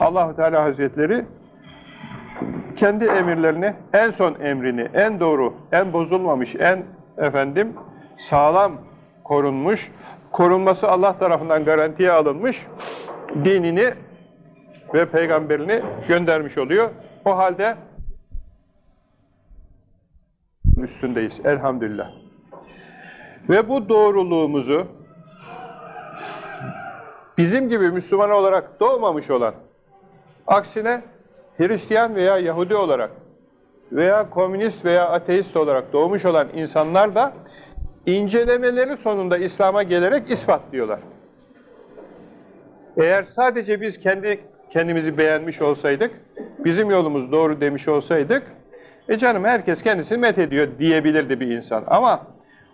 Allahu Teala Hazretleri kendi emirlerini, en son emrini, en doğru, en bozulmamış, en efendim sağlam korunmuş, korunması Allah tarafından garantiye alınmış dinini ve peygamberini göndermiş oluyor. O halde üstündeyiz elhamdülillah. Ve bu doğruluğumuzu bizim gibi Müslüman olarak doğmamış olan, aksine Hristiyan veya Yahudi olarak veya komünist veya ateist olarak doğmuş olan insanlar da incelemeleri sonunda İslam'a gelerek ispatlıyorlar. Eğer sadece biz kendi kendimizi beğenmiş olsaydık, bizim yolumuz doğru demiş olsaydık, e canım herkes kendisini met ediyor diyebilirdi bir insan. Ama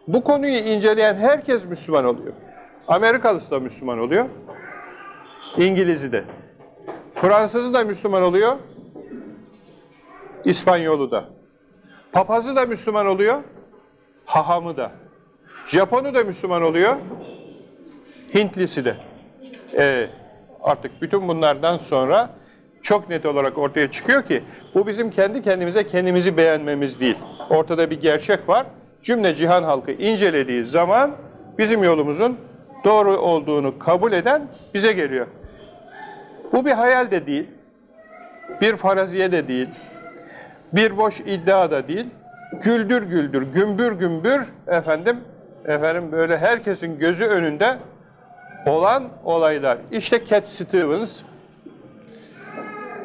bu konuyu inceleyen herkes Müslüman oluyor. Amerikalısı da Müslüman oluyor. İngiliz'i de. Fransızı da Müslüman oluyor. İspanyolu da. Papazı da Müslüman oluyor. Hahamı da. Japonu da Müslüman oluyor. Hintlisi de. Ee, artık bütün bunlardan sonra çok net olarak ortaya çıkıyor ki bu bizim kendi kendimize kendimizi beğenmemiz değil. Ortada bir gerçek var. Cümle cihan halkı incelediği zaman bizim yolumuzun doğru olduğunu kabul eden bize geliyor. Bu bir hayal de değil, bir faraziye de değil, bir boş iddia da değil, güldür güldür, gümbür gümbür efendim, efendim böyle herkesin gözü önünde olan olaylar. İşte Cat Stevens,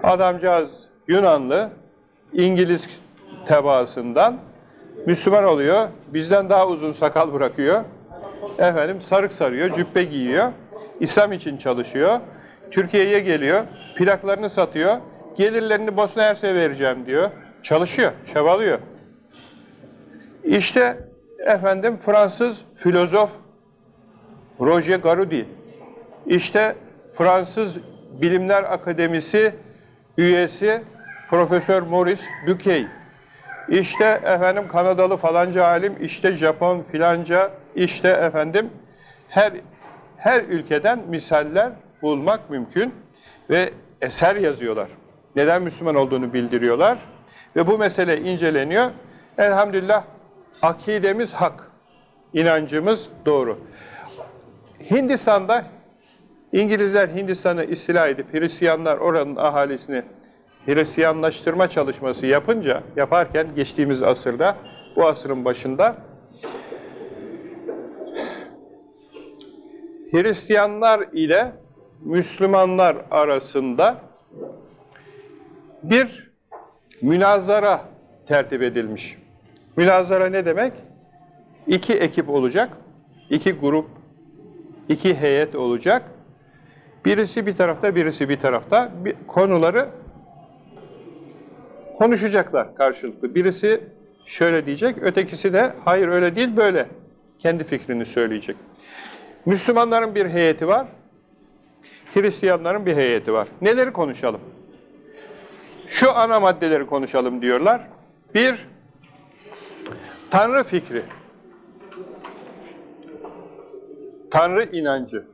adamcağız Yunanlı, İngiliz tebaasından Müslüman oluyor, bizden daha uzun sakal bırakıyor, efendim sarık sarıyor, cübbe giyiyor, İslam için çalışıyor, Türkiye'ye geliyor, plaklarını satıyor, gelirlerini Bosna Hersek'e vereceğim diyor, çalışıyor, çabalıyor. İşte efendim Fransız filozof Roger Garudi, işte Fransız Bilimler Akademisi üyesi Profesör Maurice Buquet, işte efendim Kanadalı falanca alim, işte Japon filanca, işte efendim her her ülkeden misaller bulmak mümkün ve eser yazıyorlar. Neden Müslüman olduğunu bildiriyorlar ve bu mesele inceleniyor. Elhamdülillah akidemiz hak, inancımız doğru. Hindistan'da İngilizler Hindistan'ı istila edip Hristiyanlar oranın ahalisini Hristiyanlaştırma çalışması yapınca, yaparken geçtiğimiz asırda, bu asrın başında Hristiyanlar ile Müslümanlar arasında bir münazara tertip edilmiş. Münazara ne demek? İki ekip olacak, iki grup, iki heyet olacak. Birisi bir tarafta, birisi bir tarafta. Bir, konuları konuşacaklar karşılıklı. Birisi şöyle diyecek, ötekisi de hayır öyle değil böyle. Kendi fikrini söyleyecek. Müslümanların bir heyeti var, Hristiyanların bir heyeti var. Neleri konuşalım? Şu ana maddeleri konuşalım diyorlar. Bir, Tanrı fikri. Tanrı inancı.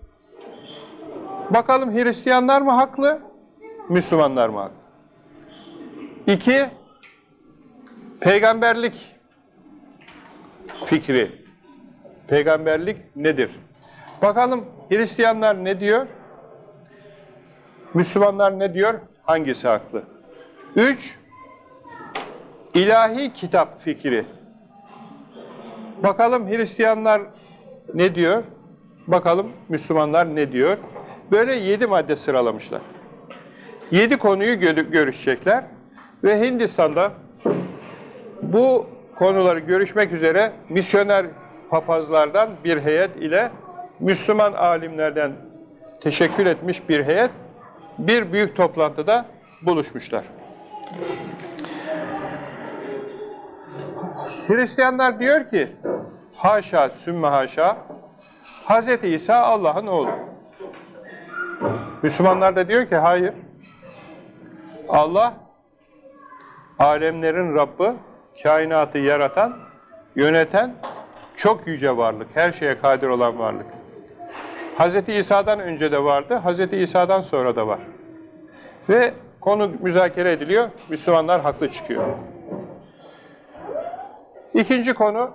Bakalım Hristiyanlar mı haklı, Müslümanlar mı haklı? İki, peygamberlik fikri. Peygamberlik nedir? Bakalım Hristiyanlar ne diyor? Müslümanlar ne diyor? Hangisi haklı? Üç, ilahi kitap fikri. Bakalım Hristiyanlar ne diyor? Bakalım Müslümanlar ne diyor? Böyle yedi madde sıralamışlar. Yedi konuyu görüşecekler. Ve Hindistan'da bu konuları görüşmek üzere misyoner papazlardan bir heyet ile Müslüman alimlerden teşekkür etmiş bir heyet bir büyük toplantıda buluşmuşlar. Hristiyanlar diyor ki haşa sümme haşa Hz. İsa Allah'ın oğlu. Müslümanlar da diyor ki hayır Allah alemlerin Rabbi, kainatı yaratan, yöneten çok yüce varlık, her şeye kadir olan varlık. Hz. İsa'dan önce de vardı, Hz. İsa'dan sonra da var. Ve konu müzakere ediliyor, Müslümanlar haklı çıkıyor. İkinci konu,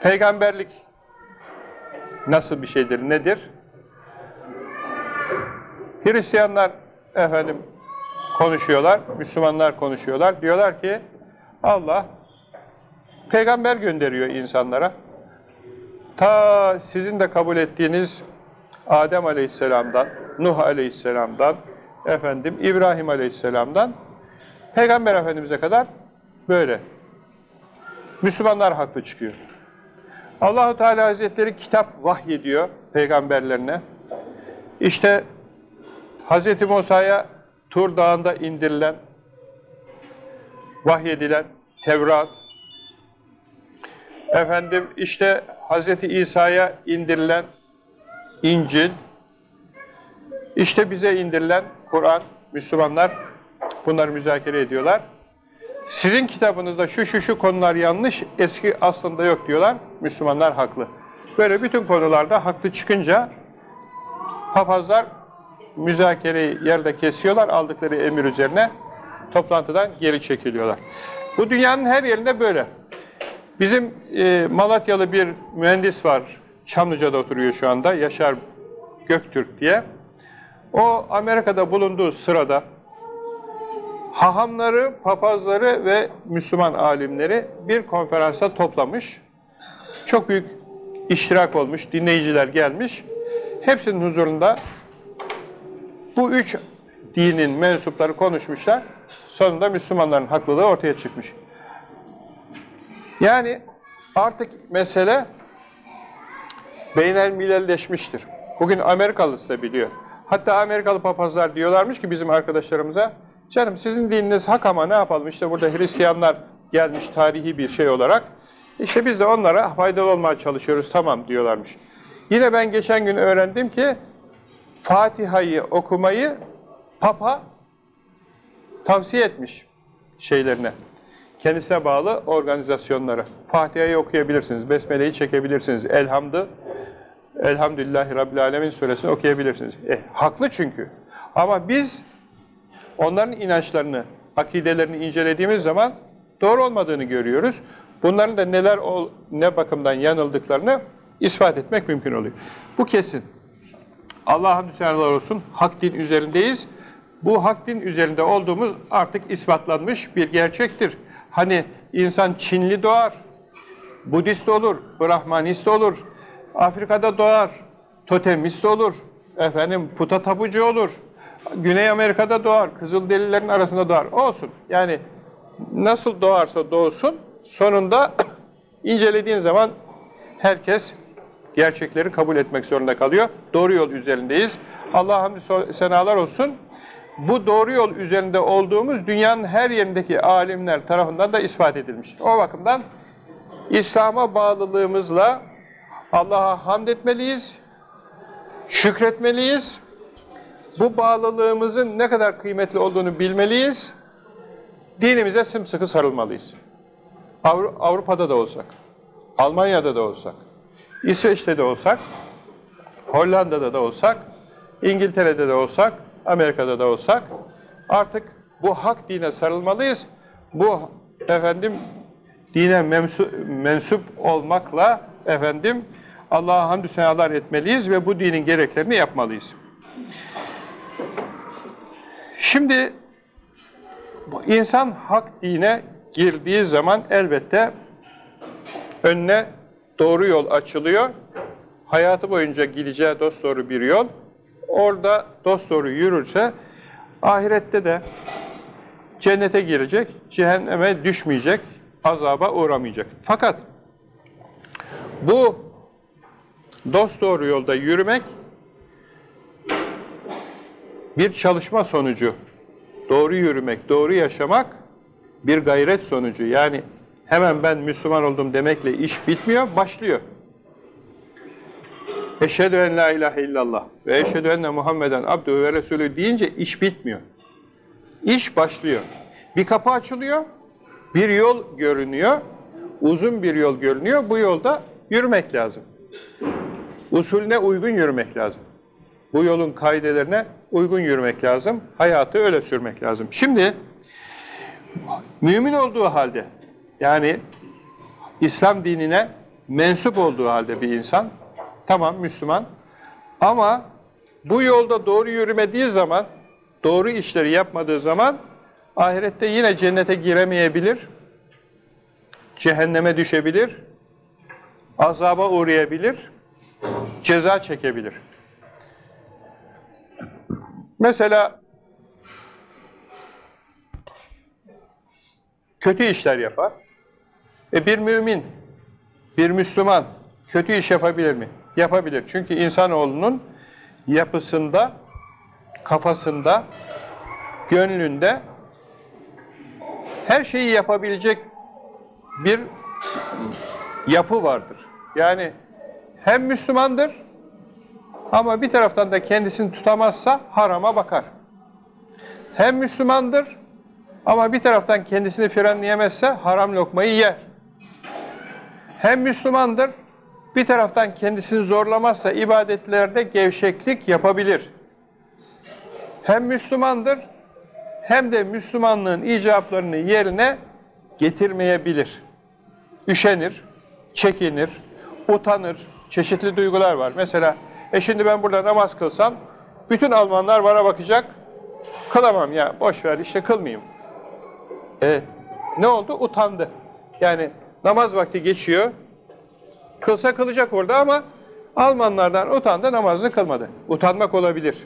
peygamberlik nasıl bir şeydir, nedir? Hristiyanlar efendim konuşuyorlar, Müslümanlar konuşuyorlar. Diyorlar ki Allah peygamber gönderiyor insanlara. Ta sizin de kabul ettiğiniz Adem Aleyhisselam'dan, Nuh Aleyhisselam'dan, efendim İbrahim Aleyhisselam'dan Peygamber Efendimiz'e kadar böyle. Müslümanlar haklı çıkıyor. Allahu Teala Hazretleri kitap vahyediyor peygamberlerine. İşte Hz. Musa'ya Tur Dağı'nda indirilen, vahyedilen Tevrat, efendim işte Hz. İsa'ya indirilen İncil, işte bize indirilen Kur'an, Müslümanlar bunları müzakere ediyorlar. Sizin kitabınızda şu şu şu konular yanlış, eski aslında yok diyorlar. Müslümanlar haklı. Böyle bütün konularda haklı çıkınca papazlar müzakereyi yerde kesiyorlar aldıkları emir üzerine toplantıdan geri çekiliyorlar. Bu dünyanın her yerinde böyle. Bizim e, Malatyalı bir mühendis var. Çamlıca'da oturuyor şu anda. Yaşar Göktürk diye. O Amerika'da bulunduğu sırada hahamları, papazları ve Müslüman alimleri bir konferansa toplamış. Çok büyük iştirak olmuş, dinleyiciler gelmiş. Hepsinin huzurunda bu üç dinin mensupları konuşmuşlar. Sonunda Müslümanların haklılığı ortaya çıkmış. Yani artık mesele beynel milelleşmiştir. Bugün Amerikalısı da biliyor. Hatta Amerikalı papazlar diyorlarmış ki bizim arkadaşlarımıza, canım sizin dininiz hak ama ne yapalım işte burada Hristiyanlar gelmiş tarihi bir şey olarak, işte biz de onlara faydalı olmaya çalışıyoruz tamam diyorlarmış. Yine ben geçen gün öğrendim ki Fatiha'yı okumayı Papa tavsiye etmiş şeylerine. Kendisine bağlı organizasyonlara. Fatiha'yı okuyabilirsiniz, Besmele'yi çekebilirsiniz, Elhamdı, Elhamdülillahi Rabbil Alemin suresini okuyabilirsiniz. E, haklı çünkü. Ama biz onların inançlarını, akidelerini incelediğimiz zaman doğru olmadığını görüyoruz. Bunların da neler ne bakımdan yanıldıklarını ispat etmek mümkün oluyor. Bu kesin. Allah'a hamdü olsun hak din üzerindeyiz. Bu hak din üzerinde olduğumuz artık ispatlanmış bir gerçektir. Hani insan Çinli doğar, Budist olur, Brahmanist olur, Afrika'da doğar, totemist olur, efendim puta tabucu olur, Güney Amerika'da doğar, Kızılderililerin arasında doğar. Olsun. Yani nasıl doğarsa doğsun, sonunda incelediğin zaman herkes gerçekleri kabul etmek zorunda kalıyor. Doğru yol üzerindeyiz. Allah'a hamdü senalar olsun. Bu doğru yol üzerinde olduğumuz dünyanın her yerindeki alimler tarafından da ispat edilmiş. O bakımdan İslam'a bağlılığımızla Allah'a hamd etmeliyiz, şükretmeliyiz. Bu bağlılığımızın ne kadar kıymetli olduğunu bilmeliyiz. Dinimize sımsıkı sarılmalıyız. Avrupa'da da olsak, Almanya'da da olsak, İsveç'te de olsak, Hollanda'da da olsak, İngiltere'de de olsak, Amerika'da da olsak artık bu hak dine sarılmalıyız. Bu efendim dine mensup, olmakla efendim Allah'a hamdü senalar etmeliyiz ve bu dinin gereklerini yapmalıyız. Şimdi insan hak dine girdiği zaman elbette önüne doğru yol açılıyor. Hayatı boyunca gideceği dosdoğru bir yol. Orada dosdoğru yürürse ahirette de cennete girecek, cehenneme düşmeyecek, azaba uğramayacak. Fakat bu dosdoğru yolda yürümek bir çalışma sonucu. Doğru yürümek, doğru yaşamak bir gayret sonucu. Yani hemen ben Müslüman oldum demekle iş bitmiyor, başlıyor. Eşhedü en la ilahe illallah ve eşhedü enne Muhammeden abdühü ve resulü deyince iş bitmiyor. İş başlıyor. Bir kapı açılıyor, bir yol görünüyor, uzun bir yol görünüyor. Bu yolda yürümek lazım. Usulüne uygun yürümek lazım. bu yolun kaidelerine uygun yürümek lazım. Hayatı öyle sürmek lazım. Şimdi mümin olduğu halde yani İslam dinine mensup olduğu halde bir insan tamam Müslüman ama bu yolda doğru yürümediği zaman doğru işleri yapmadığı zaman ahirette yine cennete giremeyebilir cehenneme düşebilir azaba uğrayabilir ceza çekebilir. Mesela kötü işler yapar. E bir mümin, bir Müslüman kötü iş yapabilir mi? Yapabilir. Çünkü insanoğlunun yapısında, kafasında, gönlünde her şeyi yapabilecek bir yapı vardır. Yani hem Müslümandır ama bir taraftan da kendisini tutamazsa harama bakar. Hem Müslümandır ama bir taraftan kendisini frenleyemezse haram lokmayı yer. Hem Müslümandır, bir taraftan kendisini zorlamazsa ibadetlerde gevşeklik yapabilir. Hem Müslümandır, hem de Müslümanlığın icablarını yerine getirmeyebilir. Üşenir, çekinir, utanır, çeşitli duygular var. Mesela, e şimdi ben burada namaz kılsam, bütün Almanlar bana bakacak, kılamam ya, boş ver işte kılmayayım. E, ne oldu? Utandı. Yani namaz vakti geçiyor, kılsa kılacak orada ama Almanlardan utandı, namazını kılmadı. Utanmak olabilir.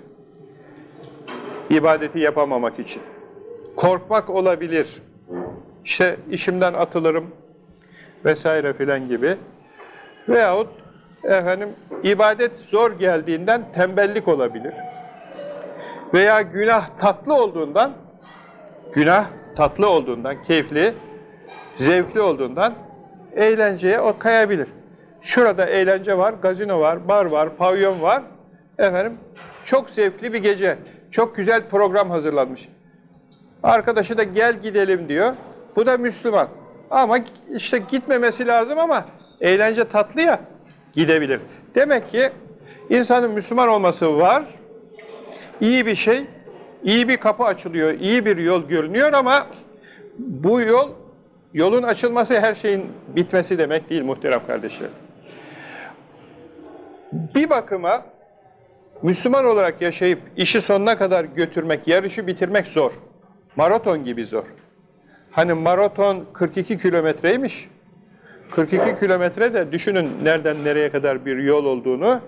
İbadeti yapamamak için. Korkmak olabilir. İşte işimden atılırım vesaire filan gibi. Veyahut efendim ibadet zor geldiğinden tembellik olabilir. Veya günah tatlı olduğundan günah tatlı olduğundan, keyifli, zevkli olduğundan eğlenceye o kayabilir. Şurada eğlence var, gazino var, bar var, pavyon var. Efendim çok zevkli bir gece. Çok güzel program hazırlanmış. Arkadaşı da gel gidelim diyor. Bu da Müslüman. Ama işte gitmemesi lazım ama eğlence tatlı ya gidebilir. Demek ki insanın Müslüman olması var. İyi bir şey. iyi bir kapı açılıyor. iyi bir yol görünüyor ama bu yol yolun açılması her şeyin bitmesi demek değil muhterem kardeşlerim. Bir bakıma Müslüman olarak yaşayıp işi sonuna kadar götürmek, yarışı bitirmek zor. Maraton gibi zor. Hani maraton 42 kilometreymiş. 42 kilometre de düşünün nereden nereye kadar bir yol olduğunu.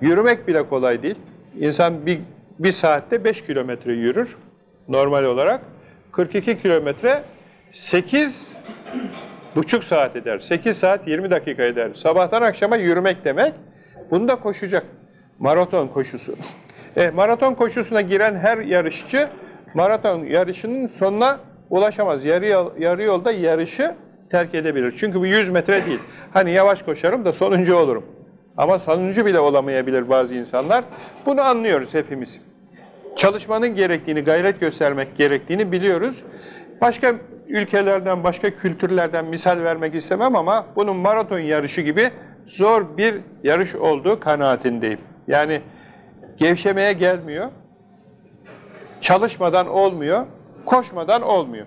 Yürümek bile kolay değil. İnsan bir, bir saatte 5 kilometre yürür normal olarak. 42 kilometre 8 buçuk saat eder. 8 saat 20 dakika eder. Sabahtan akşama yürümek demek. Bunu da koşacak. Maraton koşusu. E, maraton koşusuna giren her yarışçı maraton yarışının sonuna ulaşamaz. Yarı, yol, yarı yolda yarışı terk edebilir. Çünkü bu 100 metre değil. Hani yavaş koşarım da sonuncu olurum. Ama sonuncu bile olamayabilir bazı insanlar. Bunu anlıyoruz hepimiz. Çalışmanın gerektiğini, gayret göstermek gerektiğini biliyoruz. Başka ülkelerden, başka kültürlerden misal vermek istemem ama bunun maraton yarışı gibi zor bir yarış olduğu kanaatindeyim. Yani gevşemeye gelmiyor, çalışmadan olmuyor, koşmadan olmuyor.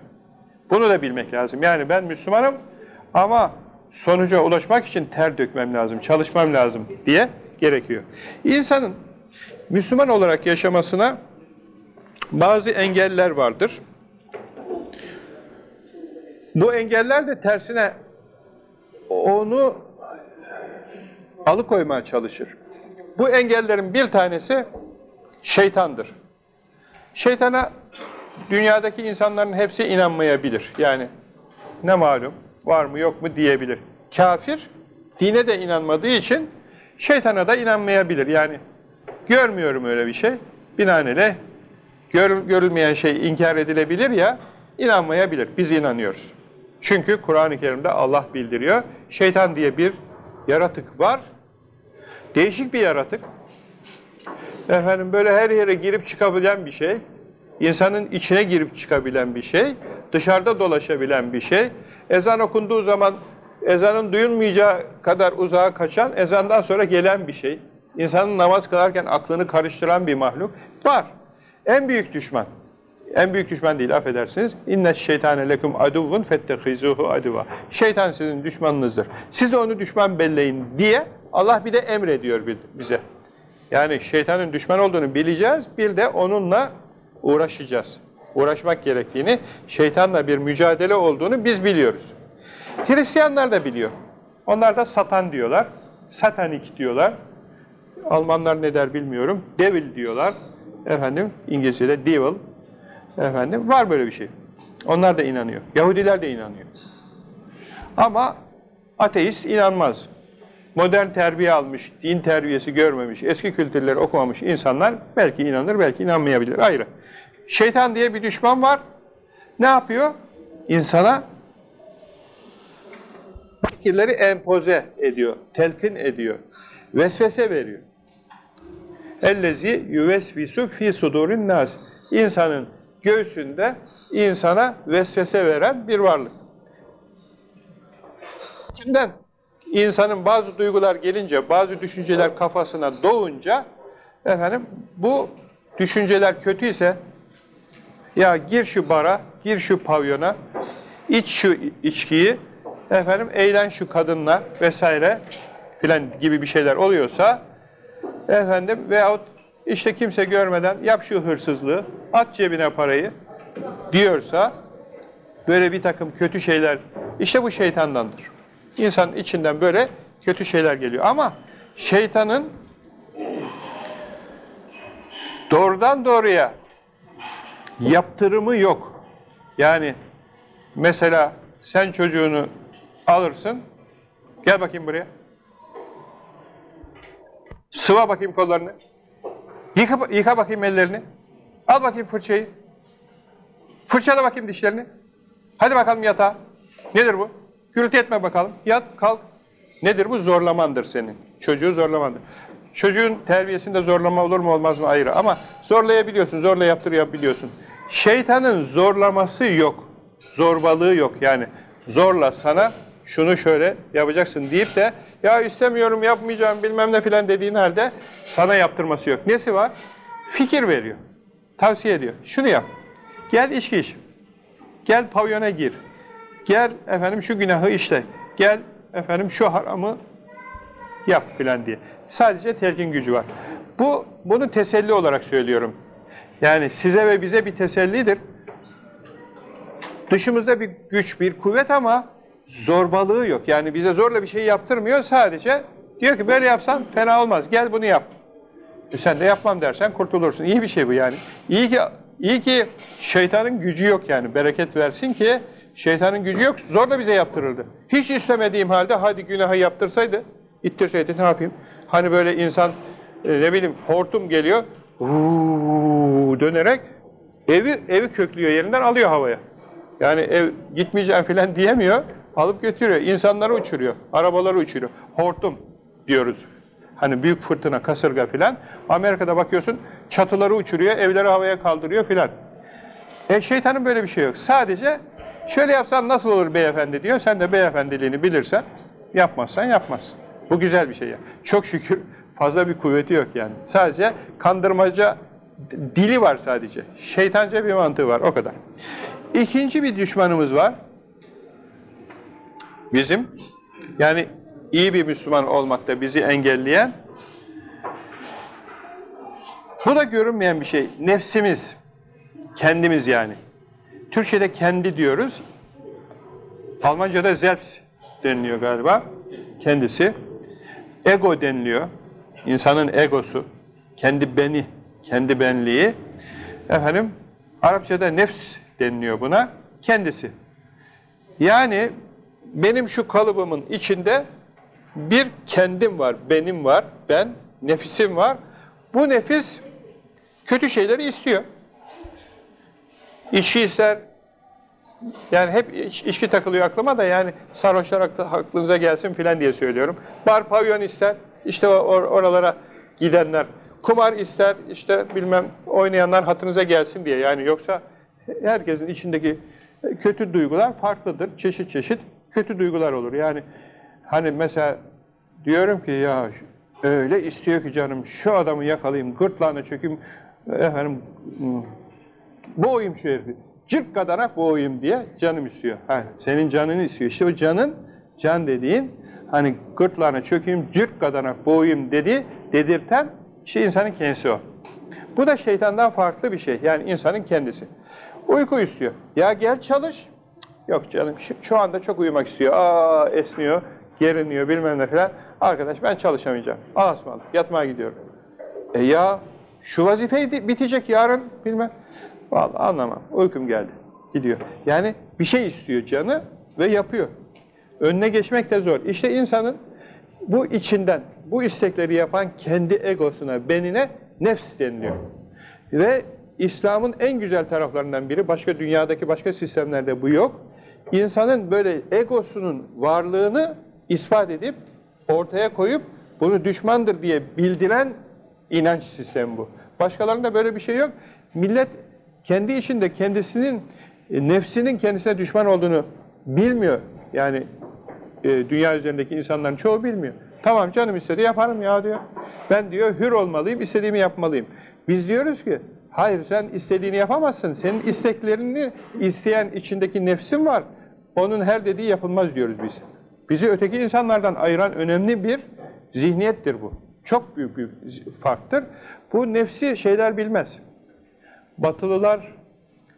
Bunu da bilmek lazım. Yani ben Müslümanım ama sonuca ulaşmak için ter dökmem lazım, çalışmam lazım diye gerekiyor. İnsanın Müslüman olarak yaşamasına bazı engeller vardır. Bu engeller de tersine onu alıkoymaya çalışır. Bu engellerin bir tanesi şeytandır. Şeytana dünyadaki insanların hepsi inanmayabilir. Yani ne malum var mı yok mu diyebilir. Kafir dine de inanmadığı için şeytana da inanmayabilir. Yani görmüyorum öyle bir şey. Binaenaleyh gör, görülmeyen şey inkar edilebilir ya inanmayabilir. Biz inanıyoruz. Çünkü Kur'an-ı Kerim'de Allah bildiriyor. Şeytan diye bir yaratık var. Değişik bir yaratık. Efendim böyle her yere girip çıkabilen bir şey. İnsanın içine girip çıkabilen bir şey. Dışarıda dolaşabilen bir şey. Ezan okunduğu zaman ezanın duyulmayacağı kadar uzağa kaçan, ezandan sonra gelen bir şey. insanın namaz kılarken aklını karıştıran bir mahluk var. En büyük düşman. En büyük düşman değil affedersiniz. İnne şeytane lekum aduvun fettehizuhu aduva. Şeytan sizin düşmanınızdır. Siz de onu düşman belleyin diye Allah bir de emrediyor bize. Yani şeytanın düşman olduğunu bileceğiz, bir de onunla uğraşacağız. Uğraşmak gerektiğini, şeytanla bir mücadele olduğunu biz biliyoruz. Hristiyanlar da biliyor. Onlar da satan diyorlar, satanik diyorlar. Almanlar ne der bilmiyorum. Devil diyorlar. Efendim İngilizce'de devil. Efendim var böyle bir şey. Onlar da inanıyor. Yahudiler de inanıyor. Ama ateist inanmaz. Modern terbiye almış, din terbiyesi görmemiş, eski kültürleri okumamış insanlar belki inanır, belki inanmayabilir. Ayrı. Şeytan diye bir düşman var. Ne yapıyor? İnsana fikirleri empoze ediyor, telkin ediyor, vesvese veriyor. Ellezi yuvesvisu fi sudurin nas. İnsanın göğsünde insana vesvese veren bir varlık. İçinden insanın bazı duygular gelince, bazı düşünceler kafasına doğunca efendim bu düşünceler kötüyse ya gir şu bara, gir şu pavyona, iç şu içkiyi, efendim eğlen şu kadınla vesaire filan gibi bir şeyler oluyorsa efendim veyahut işte kimse görmeden yap şu hırsızlığı, at cebine parayı diyorsa böyle bir takım kötü şeyler işte bu şeytandandır. İnsanın içinden böyle kötü şeyler geliyor. Ama şeytanın doğrudan doğruya yaptırımı yok. Yani mesela sen çocuğunu alırsın, gel bakayım buraya. Sıva bakayım kollarını. Yıka, yıka bakayım ellerini. Al bakayım fırçayı. Fırçala bakayım dişlerini. Hadi bakalım yatağa. Nedir bu? Gürültü etme bakalım. Yat, kalk. Nedir bu? Zorlamandır senin. Çocuğu zorlamandır. Çocuğun terbiyesinde zorlama olur mu olmaz mı ayrı. Ama zorlayabiliyorsun, zorla yaptırabiliyorsun. Şeytanın zorlaması yok. Zorbalığı yok. Yani zorla sana şunu şöyle yapacaksın deyip de ya istemiyorum, yapmayacağım bilmem ne filan dediğin halde sana yaptırması yok. Nesi var? Fikir veriyor. Tavsiye ediyor. Şunu yap. Gel içki iç. Gel pavyona gir. Gel efendim şu günahı işle. Gel efendim şu haramı yap filan diye. Sadece telkin gücü var. Bu bunu teselli olarak söylüyorum. Yani size ve bize bir tesellidir. Dışımızda bir güç, bir kuvvet ama zorbalığı yok. Yani bize zorla bir şey yaptırmıyor. Sadece diyor ki böyle yapsan fena olmaz. Gel bunu yap. E sen de yapmam dersen kurtulursun. İyi bir şey bu yani. İyi ki iyi ki şeytanın gücü yok yani. Bereket versin ki şeytanın gücü yok. Zorla bize yaptırırdı. Hiç istemediğim halde hadi günahı yaptırsaydı, ittirseydi ne yapayım? Hani böyle insan e, ne bileyim hortum geliyor. Uuu dönerek evi evi köklüyor yerinden alıyor havaya. Yani ev gitmeyeceğim falan diyemiyor. Alıp götürüyor. İnsanları uçuruyor. Arabaları uçuruyor. Hortum diyoruz. Hani büyük fırtına, kasırga filan. Amerika'da bakıyorsun çatıları uçuruyor, evleri havaya kaldırıyor filan. E şeytanın böyle bir şey yok. Sadece şöyle yapsan nasıl olur beyefendi diyor. Sen de beyefendiliğini bilirsen yapmazsan yapmazsın. Bu güzel bir şey ya. Çok şükür fazla bir kuvveti yok yani. Sadece kandırmaca dili var sadece. Şeytanca bir mantığı var o kadar. İkinci bir düşmanımız var. Bizim yani iyi bir Müslüman olmakta bizi engelleyen bu da görünmeyen bir şey. Nefsimiz. Kendimiz yani. Türkçe'de kendi diyoruz. Almanca'da selbst deniliyor galiba. Kendisi. Ego deniliyor. İnsanın egosu. Kendi beni, kendi benliği. Efendim, Arapçada nefs deniliyor buna. Kendisi. Yani benim şu kalıbımın içinde bir kendim var, benim var, ben, nefisim var. Bu nefis kötü şeyleri istiyor. İçki ister. Yani hep iç, içki takılıyor aklıma da yani sarhoşlar aklınıza gelsin filan diye söylüyorum. Bar, pavyon ister. İşte or oralara gidenler. Kumar ister. işte bilmem oynayanlar hatırınıza gelsin diye. Yani yoksa herkesin içindeki kötü duygular farklıdır. Çeşit çeşit kötü duygular olur. Yani hani mesela diyorum ki ya Öyle istiyor ki canım şu adamı yakalayayım, gırtlağına çökeyim, efendim boğayım şu herifi. Cırt kadanak boğayım diye canım istiyor. Ha, senin canını istiyor. İşte o canın, can dediğin hani gırtlağına çökeyim, cırt kadanak boğayım dedi, dedirten işte insanın kendisi o. Bu da şeytandan farklı bir şey. Yani insanın kendisi. Uyku istiyor. Ya gel çalış. Yok canım şu, şu anda çok uyumak istiyor. Aa esniyor, geriniyor bilmem ne falan. Arkadaş ben çalışamayacağım. Asmalı. Yatmaya gidiyorum. E ya şu vazifeyi bitecek yarın bilmem. Vallahi anlamam. Uykum geldi. Gidiyor. Yani bir şey istiyor canı ve yapıyor. Önüne geçmek de zor. İşte insanın bu içinden, bu istekleri yapan kendi egosuna, benine nefs deniliyor. Ve İslam'ın en güzel taraflarından biri, başka dünyadaki başka sistemlerde bu yok. İnsanın böyle egosunun varlığını ispat edip, ortaya koyup, bunu düşmandır diye bildiren inanç sistemi bu. Başkalarında böyle bir şey yok. Millet kendi içinde kendisinin, e, nefsinin kendisine düşman olduğunu bilmiyor. Yani e, dünya üzerindeki insanların çoğu bilmiyor. Tamam canım istedi yaparım ya diyor. Ben diyor hür olmalıyım, istediğimi yapmalıyım. Biz diyoruz ki hayır sen istediğini yapamazsın. Senin isteklerini isteyen içindeki nefsin var. Onun her dediği yapılmaz diyoruz biz. Bizi öteki insanlardan ayıran önemli bir zihniyettir bu. Çok büyük bir farktır. Bu nefsi şeyler bilmez. Batılılar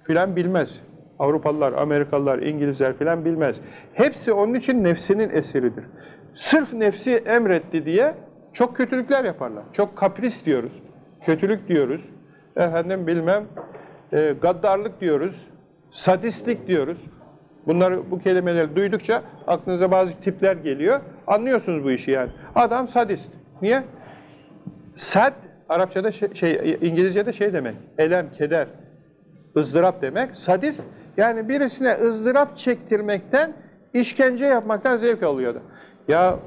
filan bilmez. Avrupalılar, Amerikalılar, İngilizler filan bilmez. Hepsi onun için nefsinin eseridir. Sırf nefsi emretti diye çok kötülükler yaparlar. Çok kapris diyoruz. Kötülük diyoruz. Efendim bilmem e, gaddarlık diyoruz. Sadistlik diyoruz. Bunları bu kelimeleri duydukça aklınıza bazı tipler geliyor. Anlıyorsunuz bu işi yani. Adam sadist. Niye? Sad Arapçada şey, şey İngilizce'de şey demek. Elem, keder, ızdırap demek. Sadist yani birisine ızdırap çektirmekten, işkence yapmaktan zevk alıyordu. Ya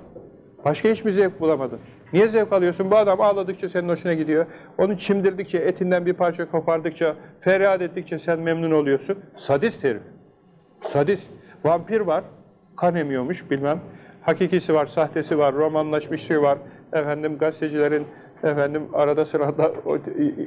başka hiçbir zevk bulamadın. Niye zevk alıyorsun? Bu adam ağladıkça senin hoşuna gidiyor. Onu çimdirdikçe, etinden bir parça kopardıkça, feryat ettikçe sen memnun oluyorsun. Sadist herif. Sadist. Vampir var, kan emiyormuş bilmem. Hakikisi var, sahtesi var, romanlaşmışlığı var. Efendim gazetecilerin efendim arada sırada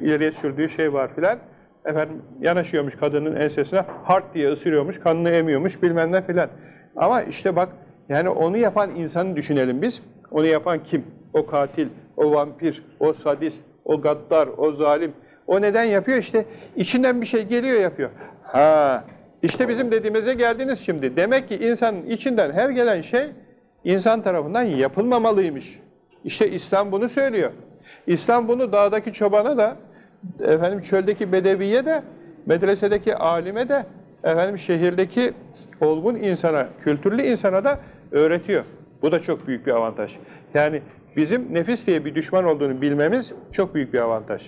ileriye sürdüğü şey var filan. Efendim yanaşıyormuş kadının ensesine, hart diye ısırıyormuş, kanını emiyormuş bilmem ne filan. Ama işte bak yani onu yapan insanı düşünelim biz. Onu yapan kim? O katil, o vampir, o sadist, o gaddar, o zalim. O neden yapıyor? İşte içinden bir şey geliyor yapıyor. Ha, işte bizim dediğimize geldiniz şimdi. Demek ki insanın içinden her gelen şey insan tarafından yapılmamalıymış. İşte İslam bunu söylüyor. İslam bunu dağdaki çobana da, efendim çöldeki bedeviye de, medresedeki alime de, efendim şehirdeki olgun insana, kültürlü insana da öğretiyor. Bu da çok büyük bir avantaj. Yani bizim nefis diye bir düşman olduğunu bilmemiz çok büyük bir avantaj.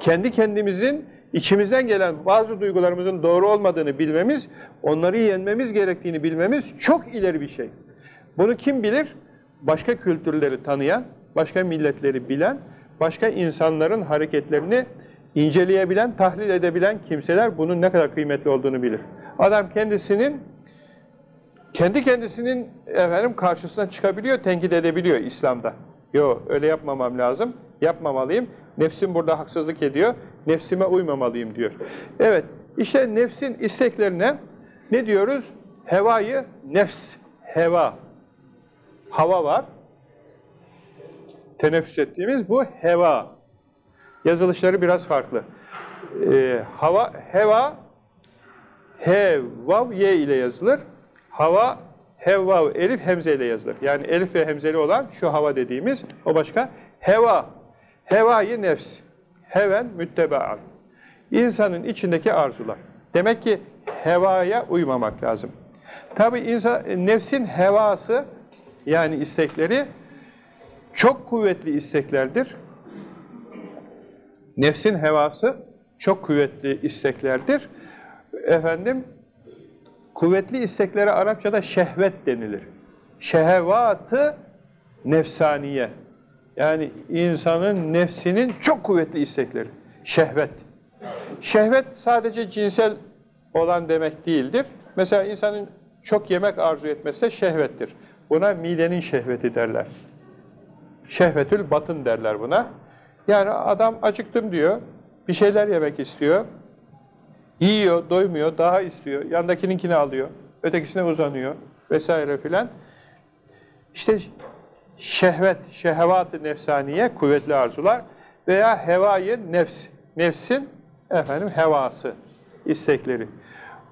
Kendi kendimizin içimizden gelen bazı duygularımızın doğru olmadığını bilmemiz, onları yenmemiz gerektiğini bilmemiz çok ileri bir şey. Bunu kim bilir? Başka kültürleri tanıyan, başka milletleri bilen, başka insanların hareketlerini inceleyebilen, tahlil edebilen kimseler bunun ne kadar kıymetli olduğunu bilir. Adam kendisinin kendi kendisinin efendim karşısına çıkabiliyor, tenkit edebiliyor İslam'da. Yo öyle yapmamam lazım, yapmamalıyım. Nefsim burada haksızlık ediyor, nefsime uymamalıyım diyor. Evet, işte nefsin isteklerine ne diyoruz? Hevayı nefs, heva. Hava var. Teneffüs ettiğimiz bu heva. Yazılışları biraz farklı. Ee, hava, heva, he, vav, ye ile yazılır. Hava, hevvav, elif, hemze ile yazılır. Yani elif ve hemzeli olan şu hava dediğimiz, o başka. Heva, hevayı nefs, heven müttebaan. İnsanın içindeki arzular. Demek ki hevaya uymamak lazım. Tabi insan, nefsin hevası, yani istekleri, çok kuvvetli isteklerdir. Nefsin hevası çok kuvvetli isteklerdir. Efendim, kuvvetli isteklere Arapçada şehvet denilir. Şehevatı nefsaniye. Yani insanın nefsinin çok kuvvetli istekleri. Şehvet. Şehvet sadece cinsel olan demek değildir. Mesela insanın çok yemek arzu etmesi şehvettir. Buna midenin şehveti derler. Şehvetül batın derler buna. Yani adam acıktım diyor, bir şeyler yemek istiyor. Yiyor, doymuyor, daha istiyor. Yandakininkini alıyor, ötekisine uzanıyor vesaire filan. İşte şehvet, şehvat-ı nefsaniye, kuvvetli arzular veya hevayı nefs, nefsin efendim hevası, istekleri.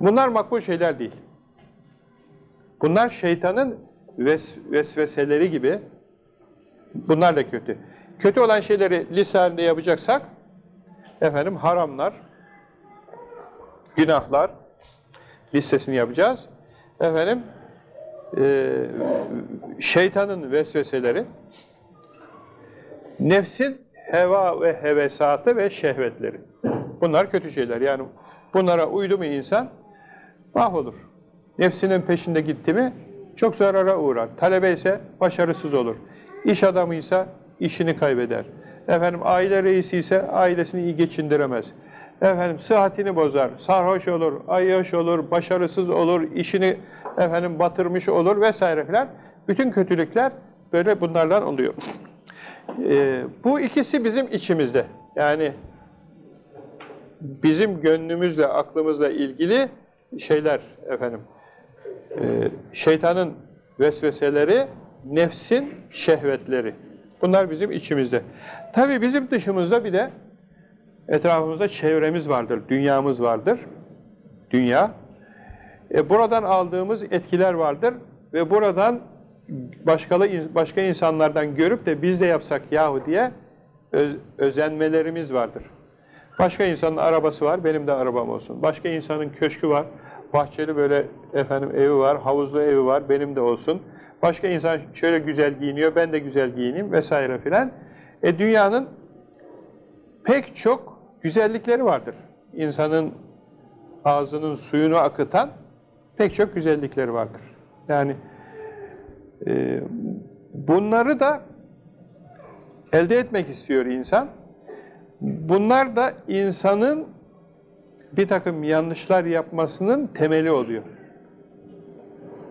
Bunlar makbul şeyler değil. Bunlar şeytanın ves vesveseleri gibi. Bunlar da kötü. Kötü olan şeyleri lisanında yapacaksak efendim haramlar, günahlar listesini yapacağız. Efendim e, şeytanın vesveseleri, nefsin heva ve hevesatı ve şehvetleri. Bunlar kötü şeyler. Yani bunlara uydu mu insan mahvolur. Nefsinin peşinde gitti mi çok zarara uğrar. Talebe ise başarısız olur. İş adamıysa işini kaybeder. Efendim aile reisi ise ailesini iyi geçindiremez. Efendim sıhhatini bozar, sarhoş olur, ayyaş olur, başarısız olur, işini efendim batırmış olur vesaire filan. Bütün kötülükler böyle bunlardan oluyor. Ee, bu ikisi bizim içimizde. Yani bizim gönlümüzle, aklımızla ilgili şeyler efendim. Ee, şeytanın vesveseleri, nefsin şehvetleri. Bunlar bizim içimizde. Tabi bizim dışımızda bir de etrafımızda çevremiz vardır, dünyamız vardır. Dünya. E, buradan aldığımız etkiler vardır ve buradan başkalı, başka insanlardan görüp de biz de yapsak yahu diye öz, özenmelerimiz vardır. Başka insanın arabası var, benim de arabam olsun. Başka insanın köşkü var, bahçeli böyle efendim evi var, havuzlu evi var, benim de olsun. Başka insan şöyle güzel giyiniyor, ben de güzel giyineyim vesaire filan. E dünyanın pek çok güzellikleri vardır. İnsanın ağzının suyunu akıtan pek çok güzellikleri vardır. Yani e, bunları da elde etmek istiyor insan. Bunlar da insanın bir takım yanlışlar yapmasının temeli oluyor.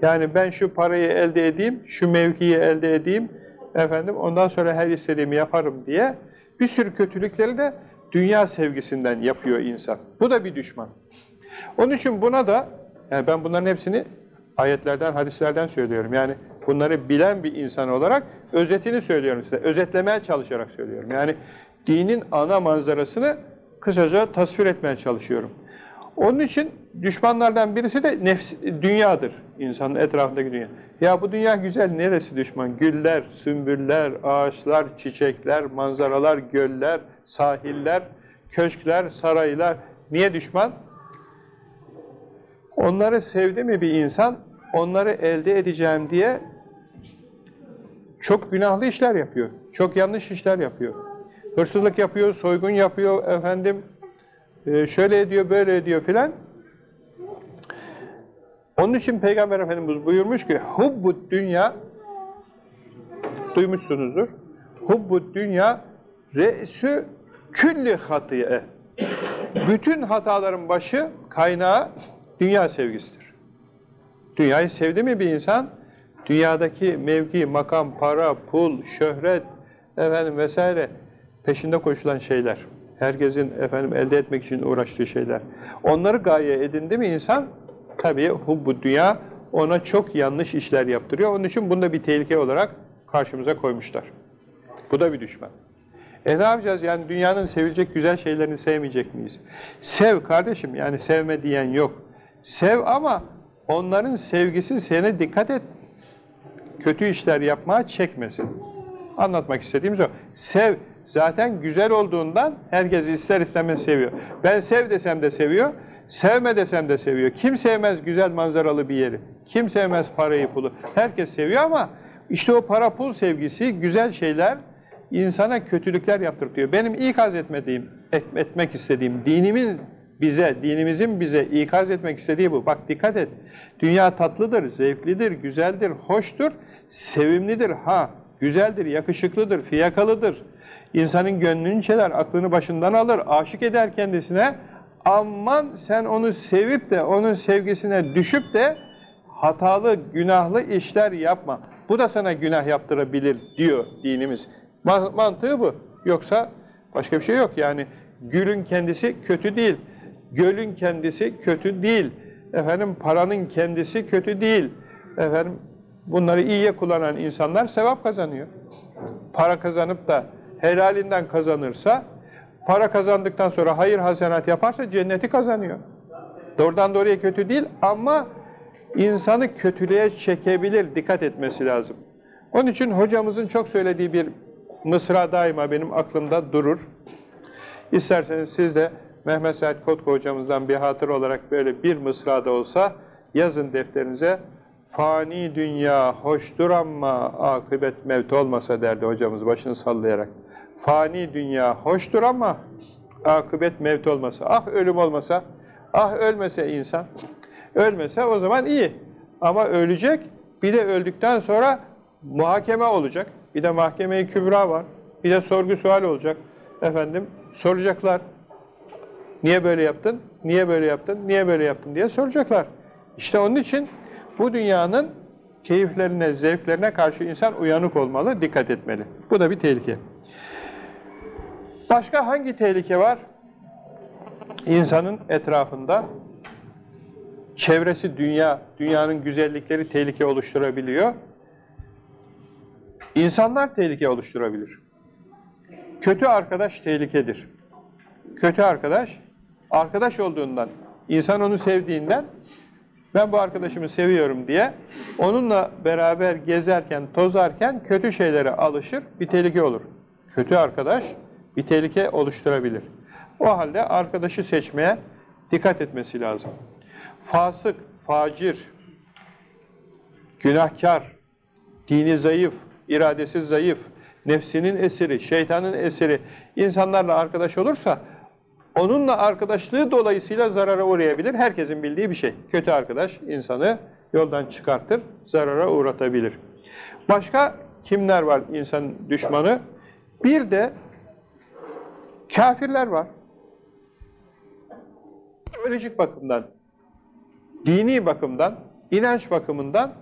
Yani ben şu parayı elde edeyim, şu mevkiyi elde edeyim, efendim ondan sonra her istediğimi yaparım diye bir sürü kötülükleri de dünya sevgisinden yapıyor insan. Bu da bir düşman. Onun için buna da, yani ben bunların hepsini ayetlerden, hadislerden söylüyorum. Yani bunları bilen bir insan olarak özetini söylüyorum size. Özetlemeye çalışarak söylüyorum. Yani dinin ana manzarasını kısaca tasvir etmeye çalışıyorum. Onun için düşmanlardan birisi de nefs, dünyadır. İnsanın etrafındaki dünya. Ya bu dünya güzel, neresi düşman? Güller, sümbüller, ağaçlar, çiçekler, manzaralar, göller, sahiller, köşkler, saraylar. Niye düşman? Onları sevdi mi bir insan, onları elde edeceğim diye çok günahlı işler yapıyor. Çok yanlış işler yapıyor. Hırsızlık yapıyor, soygun yapıyor, efendim e, şöyle ediyor, böyle ediyor filan. Onun için Peygamber Efendimiz buyurmuş ki hubbu dünya duymuşsunuzdur. Hubbu dünya re'sü külli hatiye. Bütün hataların başı, kaynağı dünya sevgisidir. Dünyayı sevdi mi bir insan, dünyadaki mevki, makam, para, pul, şöhret, efendim vesaire peşinde koşulan şeyler. Herkesin efendim elde etmek için uğraştığı şeyler. Onları gaye edindi mi insan, tabii hubbu dünya ona çok yanlış işler yaptırıyor. Onun için bunu da bir tehlike olarak karşımıza koymuşlar. Bu da bir düşman. E ne yapacağız? Yani dünyanın sevilecek güzel şeylerini sevmeyecek miyiz? Sev kardeşim, yani sevme diyen yok. Sev ama onların sevgisi sene dikkat et. Kötü işler yapmaya çekmesin. Anlatmak istediğimiz o. Sev, zaten güzel olduğundan herkes ister istemez seviyor. Ben sev desem de seviyor, sevme desem de seviyor. Kim sevmez güzel manzaralı bir yeri? Kim sevmez parayı, pulu? Herkes seviyor ama işte o para, pul sevgisi, güzel şeyler insana kötülükler yaptırtıyor. Benim ikaz etmediğim, etmek istediğim, dinimin bize, dinimizin bize ikaz etmek istediği bu. Bak dikkat et. Dünya tatlıdır, zevklidir, güzeldir, hoştur, sevimlidir. Ha, güzeldir, yakışıklıdır, fiyakalıdır. İnsanın gönlünü çeler, aklını başından alır, aşık eder kendisine. Aman sen onu sevip de onun sevgisine düşüp de hatalı, günahlı işler yapma. Bu da sana günah yaptırabilir diyor dinimiz. Ma mantığı bu. Yoksa başka bir şey yok. Yani gülün kendisi kötü değil. Gölün kendisi kötü değil. Efendim paranın kendisi kötü değil. Efendim bunları iyiye kullanan insanlar sevap kazanıyor. Para kazanıp da helalinden kazanırsa, para kazandıktan sonra hayır hasenat yaparsa cenneti kazanıyor. Doğrudan doğruya kötü değil ama insanı kötülüğe çekebilir, dikkat etmesi lazım. Onun için hocamızın çok söylediği bir mısra daima benim aklımda durur. İsterseniz siz de Mehmet Said Kotku hocamızdan bir hatır olarak böyle bir mısra da olsa yazın defterinize. Fani dünya hoştur ama akıbet mevt olmasa derdi hocamız başını sallayarak. Fani dünya hoştur ama akıbet mevt olmasa. Ah ölüm olmasa, ah ölmese insan. Ölmese o zaman iyi. Ama ölecek, bir de öldükten sonra muhakeme olacak. Bir de mahkeme-i kübra var. Bir de sorgu sual olacak. Efendim soracaklar. Niye böyle yaptın? Niye böyle yaptın? Niye böyle yaptın diye soracaklar. İşte onun için bu dünyanın keyiflerine, zevklerine karşı insan uyanık olmalı, dikkat etmeli. Bu da bir tehlike. Başka hangi tehlike var? İnsanın etrafında çevresi dünya, dünyanın güzellikleri tehlike oluşturabiliyor. İnsanlar tehlike oluşturabilir. Kötü arkadaş tehlikedir. Kötü arkadaş, arkadaş olduğundan, insan onu sevdiğinden, ben bu arkadaşımı seviyorum diye, onunla beraber gezerken, tozarken kötü şeylere alışır, bir tehlike olur. Kötü arkadaş bir tehlike oluşturabilir. O halde arkadaşı seçmeye dikkat etmesi lazım. Fasık, facir, günahkar, dini zayıf, iradesi zayıf, nefsinin esiri, şeytanın esiri insanlarla arkadaş olursa onunla arkadaşlığı dolayısıyla zarara uğrayabilir. Herkesin bildiği bir şey. Kötü arkadaş insanı yoldan çıkartır, zarara uğratabilir. Başka kimler var insan düşmanı? Bir de kafirler var. Psikolojik bakımdan, dini bakımdan, inanç bakımından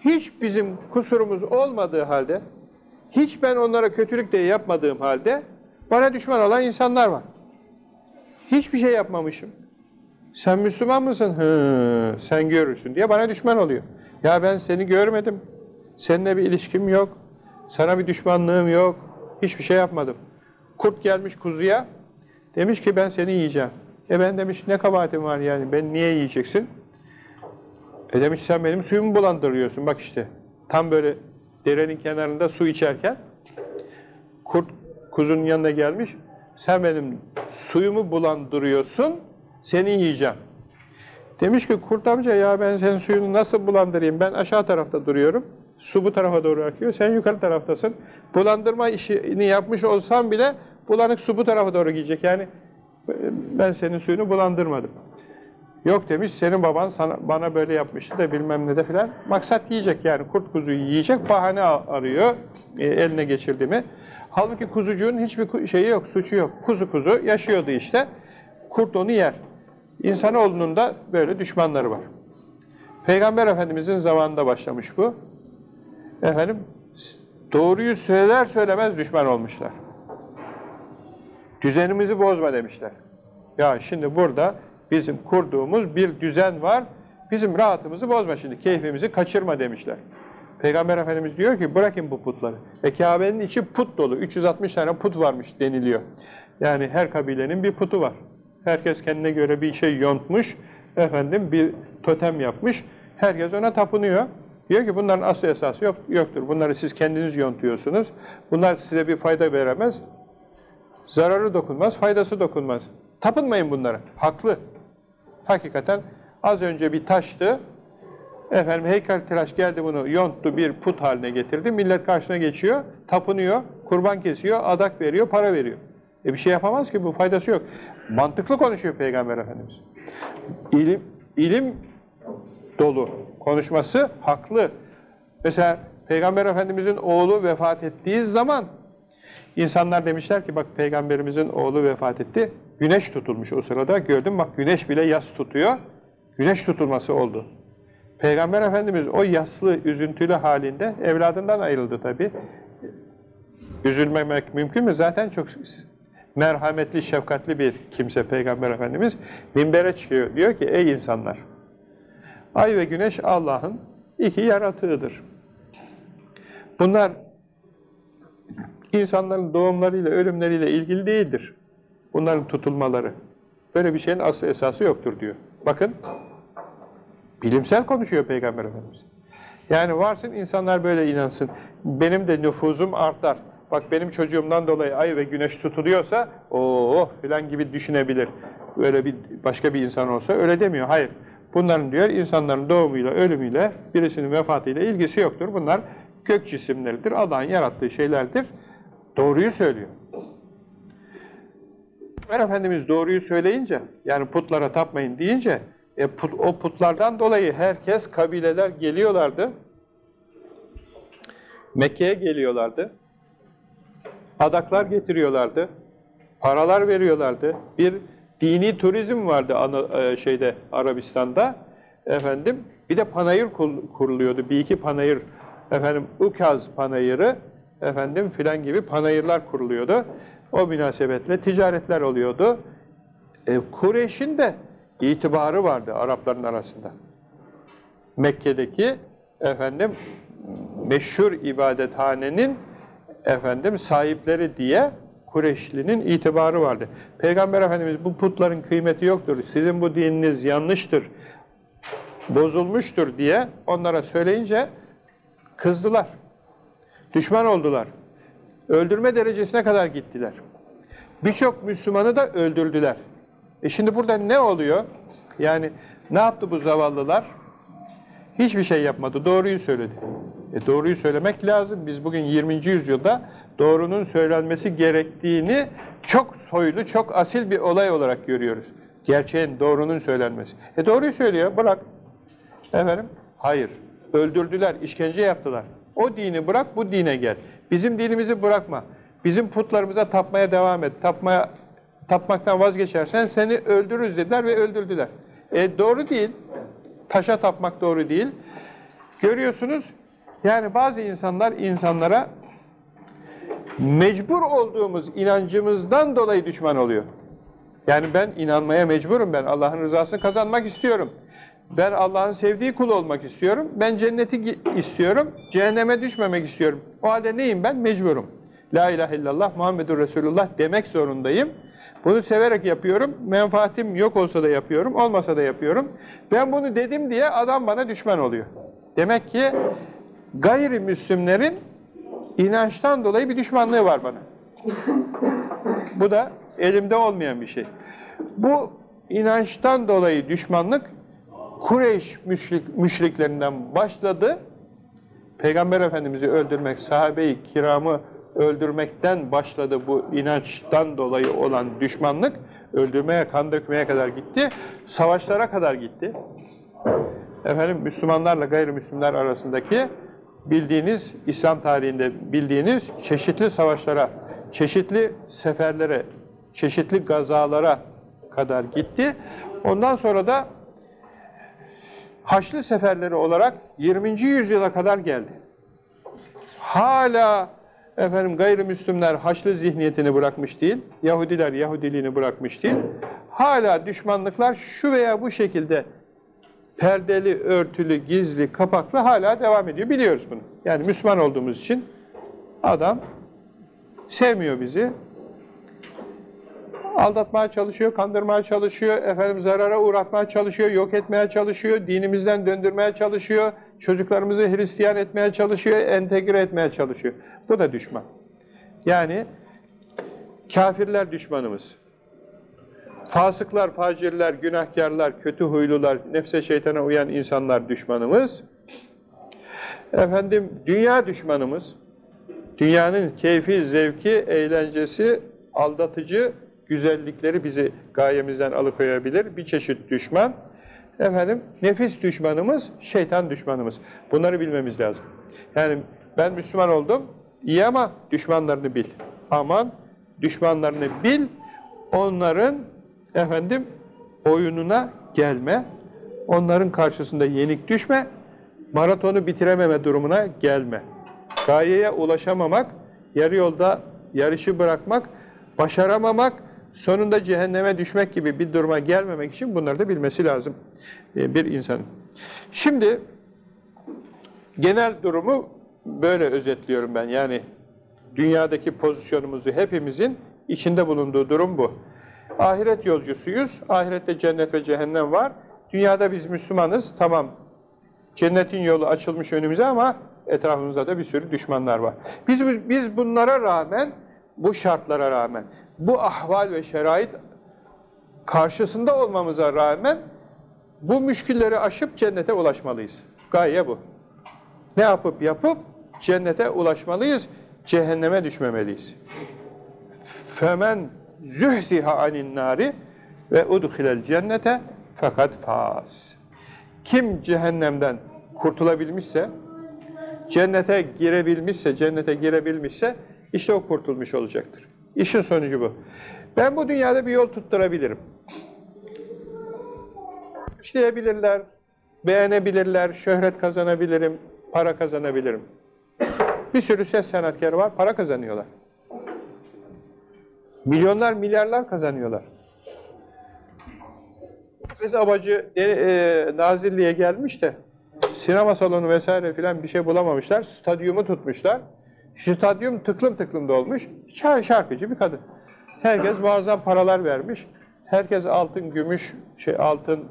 hiç bizim kusurumuz olmadığı halde, hiç ben onlara kötülük de yapmadığım halde bana düşman olan insanlar var. Hiçbir şey yapmamışım. Sen Müslüman mısın? Hı, sen görürsün diye bana düşman oluyor. Ya ben seni görmedim. Seninle bir ilişkim yok. Sana bir düşmanlığım yok. Hiçbir şey yapmadım. Kurt gelmiş kuzuya. Demiş ki ben seni yiyeceğim. E ben demiş ne kabahatim var yani ben niye yiyeceksin? E demiş sen benim suyumu bulandırıyorsun bak işte. Tam böyle derenin kenarında su içerken kurt kuzunun yanına gelmiş. Sen benim suyumu bulandırıyorsun, seni yiyeceğim. Demiş ki kurt amca ya ben senin suyunu nasıl bulandırayım? Ben aşağı tarafta duruyorum. Su bu tarafa doğru akıyor. Sen yukarı taraftasın. Bulandırma işini yapmış olsam bile bulanık su bu tarafa doğru gidecek. Yani ben senin suyunu bulandırmadım. Yok demiş, senin baban sana, bana böyle yapmıştı da bilmem ne de filan. Maksat yiyecek yani, kurt kuzuyu yiyecek, bahane arıyor e, eline geçirdi mi. Halbuki kuzucuğun hiçbir şeyi yok, suçu yok. Kuzu kuzu yaşıyordu işte, kurt onu yer. İnsanoğlunun da böyle düşmanları var. Peygamber Efendimizin zamanında başlamış bu. Efendim, doğruyu söyler söylemez düşman olmuşlar. Düzenimizi bozma demişler. Ya şimdi burada bizim kurduğumuz bir düzen var. Bizim rahatımızı bozma şimdi, keyfimizi kaçırma demişler. Peygamber Efendimiz diyor ki bırakın bu putları. Ve Kabe'nin içi put dolu. 360 tane put varmış deniliyor. Yani her kabilenin bir putu var. Herkes kendine göre bir şey yontmuş. Efendim bir totem yapmış. Herkes ona tapınıyor. Diyor ki bunların aslı esası yok, yoktur. Bunları siz kendiniz yontuyorsunuz. Bunlar size bir fayda veremez. Zararı dokunmaz, faydası dokunmaz. Tapınmayın bunlara. Haklı. Hakikaten az önce bir taştı. Efendim heykeltıraş geldi bunu yonttu bir put haline getirdi. Millet karşısına geçiyor, tapınıyor, kurban kesiyor, adak veriyor, para veriyor. E bir şey yapamaz ki bu faydası yok. Mantıklı konuşuyor Peygamber Efendimiz. İlim, ilim dolu konuşması haklı. Mesela Peygamber Efendimizin oğlu vefat ettiği zaman insanlar demişler ki bak Peygamberimizin oğlu vefat etti. Güneş tutulmuş o sırada. Gördüm bak güneş bile yas tutuyor. Güneş tutulması oldu. Peygamber Efendimiz o yaslı, üzüntülü halinde evladından ayrıldı tabi. Üzülmemek mümkün mü? Zaten çok merhametli, şefkatli bir kimse Peygamber Efendimiz. Minbere çıkıyor. Diyor ki ey insanlar! Ay ve güneş Allah'ın iki yaratığıdır. Bunlar insanların doğumlarıyla, ölümleriyle ilgili değildir. Bunların tutulmaları. Böyle bir şeyin aslı esası yoktur diyor. Bakın, bilimsel konuşuyor Peygamber Efendimiz. Yani varsın insanlar böyle inansın. Benim de nüfuzum artar. Bak benim çocuğumdan dolayı ay ve güneş tutuluyorsa o filan gibi düşünebilir. Öyle bir başka bir insan olsa öyle demiyor. Hayır. Bunların diyor insanların doğumuyla, ölümüyle, birisinin vefatıyla ilgisi yoktur. Bunlar gök cisimleridir. Allah'ın yarattığı şeylerdir. Doğruyu söylüyor. Peygamber Efendimiz doğruyu söyleyince, yani putlara tapmayın deyince, e, put, o putlardan dolayı herkes, kabileler geliyorlardı. Mekke'ye geliyorlardı. Adaklar getiriyorlardı. Paralar veriyorlardı. Bir dini turizm vardı ana, şeyde Arabistan'da. Efendim, bir de panayır kuruluyordu. Bir iki panayır, efendim Ukaz panayırı, efendim filan gibi panayırlar kuruluyordu. O münasebetle ticaretler oluyordu. E, Kureyş'in de itibarı vardı Arapların arasında. Mekke'deki efendim meşhur ibadethanenin efendim sahipleri diye Kureyşli'nin itibarı vardı. Peygamber Efendimiz bu putların kıymeti yoktur. Sizin bu dininiz yanlıştır. Bozulmuştur diye onlara söyleyince kızdılar. Düşman oldular. Öldürme derecesine kadar gittiler. Birçok Müslümanı da öldürdüler. E şimdi burada ne oluyor? Yani ne yaptı bu zavallılar? Hiçbir şey yapmadı. Doğruyu söyledi. E doğruyu söylemek lazım. Biz bugün 20. yüzyılda doğrunun söylenmesi gerektiğini çok soylu, çok asil bir olay olarak görüyoruz. Gerçeğin, doğrunun söylenmesi. E doğruyu söylüyor, bırak. Efendim? Hayır. Öldürdüler, işkence yaptılar. O dini bırak, bu dine gel. Bizim dinimizi bırakma. Bizim putlarımıza tapmaya devam et. Tapmaya, tapmaktan vazgeçersen seni öldürürüz dediler ve öldürdüler. E doğru değil. Taşa tapmak doğru değil. Görüyorsunuz, yani bazı insanlar insanlara mecbur olduğumuz inancımızdan dolayı düşman oluyor. Yani ben inanmaya mecburum, ben Allah'ın rızasını kazanmak istiyorum. Ben Allah'ın sevdiği kul olmak istiyorum. Ben cenneti istiyorum, cehenneme düşmemek istiyorum. O halde neyim ben? Mecburum. La ilahe illallah Muhammedur Resulullah demek zorundayım. Bunu severek yapıyorum. Menfaatim yok olsa da yapıyorum, olmasa da yapıyorum. Ben bunu dedim diye adam bana düşman oluyor. Demek ki gayrimüslimlerin inançtan dolayı bir düşmanlığı var bana. Bu da elimde olmayan bir şey. Bu inançtan dolayı düşmanlık Kureyş müşrik, müşriklerinden başladı. Peygamber Efendimiz'i öldürmek, sahabe-i kiramı öldürmekten başladı bu inançtan dolayı olan düşmanlık. Öldürmeye, kan dökmeye kadar gitti. Savaşlara kadar gitti. Efendim Müslümanlarla gayrimüslimler arasındaki bildiğiniz, İslam tarihinde bildiğiniz çeşitli savaşlara, çeşitli seferlere, çeşitli gazalara kadar gitti. Ondan sonra da Haçlı seferleri olarak 20. yüzyıla kadar geldi. Hala efendim gayrimüslimler Haçlı zihniyetini bırakmış değil, Yahudiler Yahudiliğini bırakmış değil. Hala düşmanlıklar şu veya bu şekilde perdeli, örtülü, gizli, kapaklı hala devam ediyor. Biliyoruz bunu. Yani Müslüman olduğumuz için adam sevmiyor bizi. Aldatmaya çalışıyor, kandırmaya çalışıyor, efendim zarara uğratmaya çalışıyor, yok etmeye çalışıyor, dinimizden döndürmeye çalışıyor, çocuklarımızı Hristiyan etmeye çalışıyor, entegre etmeye çalışıyor. Bu da düşman. Yani kafirler düşmanımız. Fasıklar, facirler, günahkarlar, kötü huylular, nefse şeytana uyan insanlar düşmanımız. Efendim, dünya düşmanımız. Dünyanın keyfi, zevki, eğlencesi, aldatıcı güzellikleri bizi gayemizden alıkoyabilir. Bir çeşit düşman. Efendim, nefis düşmanımız, şeytan düşmanımız. Bunları bilmemiz lazım. Yani ben Müslüman oldum, iyi ama düşmanlarını bil. Aman, düşmanlarını bil, onların efendim oyununa gelme, Onların karşısında yenik düşme, maratonu bitirememe durumuna gelme. Gayeye ulaşamamak, yarı yolda yarışı bırakmak, başaramamak, sonunda cehenneme düşmek gibi bir duruma gelmemek için bunları da bilmesi lazım e, bir insanın. Şimdi genel durumu böyle özetliyorum ben. Yani dünyadaki pozisyonumuzu hepimizin içinde bulunduğu durum bu. Ahiret yolcusuyuz. Ahirette cennet ve cehennem var. Dünyada biz Müslümanız. Tamam. Cennetin yolu açılmış önümüze ama etrafımızda da bir sürü düşmanlar var. Biz, biz bunlara rağmen, bu şartlara rağmen, bu ahval ve şerait karşısında olmamıza rağmen bu müşkilleri aşıp cennete ulaşmalıyız. Gaye bu. Ne yapıp yapıp cennete ulaşmalıyız, cehenneme düşmemeliyiz. Femen zühziha anin nari ve udkhilel cennete fakat faz. Kim cehennemden kurtulabilmişse, cennete girebilmişse, cennete girebilmişse işte o kurtulmuş olacaktır. İşin sonucu bu. Ben bu dünyada bir yol tutturabilirim. İşleyebilirler, beğenebilirler, şöhret kazanabilirim, para kazanabilirim. Bir sürü ses sanatkarı var, para kazanıyorlar. Milyonlar, milyarlar kazanıyorlar. Biz abacı e, e, Nazilli'ye gelmiş de sinema salonu vesaire filan bir şey bulamamışlar. Stadyumu tutmuşlar. Stadyum tıklım tıklım dolmuş. Şarkıcı bir kadın. Herkes muazzam paralar vermiş. Herkes altın, gümüş, şey altın,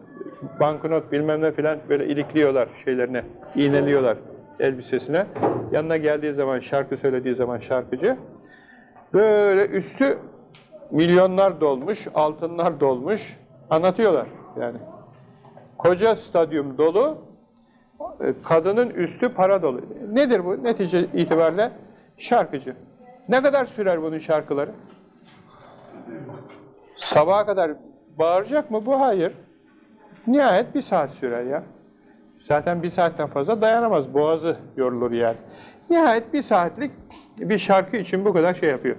banknot bilmem ne filan böyle ilikliyorlar şeylerine, iğneliyorlar elbisesine. Yanına geldiği zaman, şarkı söylediği zaman şarkıcı, böyle üstü milyonlar dolmuş, altınlar dolmuş, anlatıyorlar yani. Koca stadyum dolu, kadının üstü para dolu. Nedir bu? Netice itibariyle şarkıcı. Ne kadar sürer bunun şarkıları? Sabaha kadar bağıracak mı? Bu hayır. Nihayet bir saat sürer ya. Zaten bir saatten fazla dayanamaz. Boğazı yorulur yani. Nihayet bir saatlik bir şarkı için bu kadar şey yapıyor.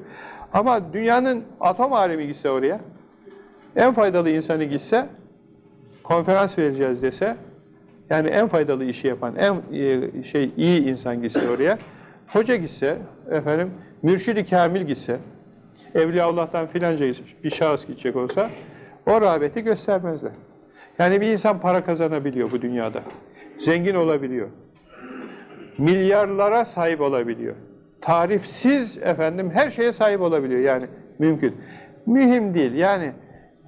Ama dünyanın atom alemi gitse oraya, en faydalı insanı gitse, konferans vereceğiz dese, yani en faydalı işi yapan, en şey iyi insan gitse oraya, hoca gitse, efendim, mürşidi kamil gitse, Evliyaullah'tan filanca bir şahıs gidecek olsa, o rağbeti göstermezler. Yani bir insan para kazanabiliyor bu dünyada. Zengin olabiliyor. Milyarlara sahip olabiliyor. Tarifsiz efendim her şeye sahip olabiliyor yani mümkün. Mühim değil yani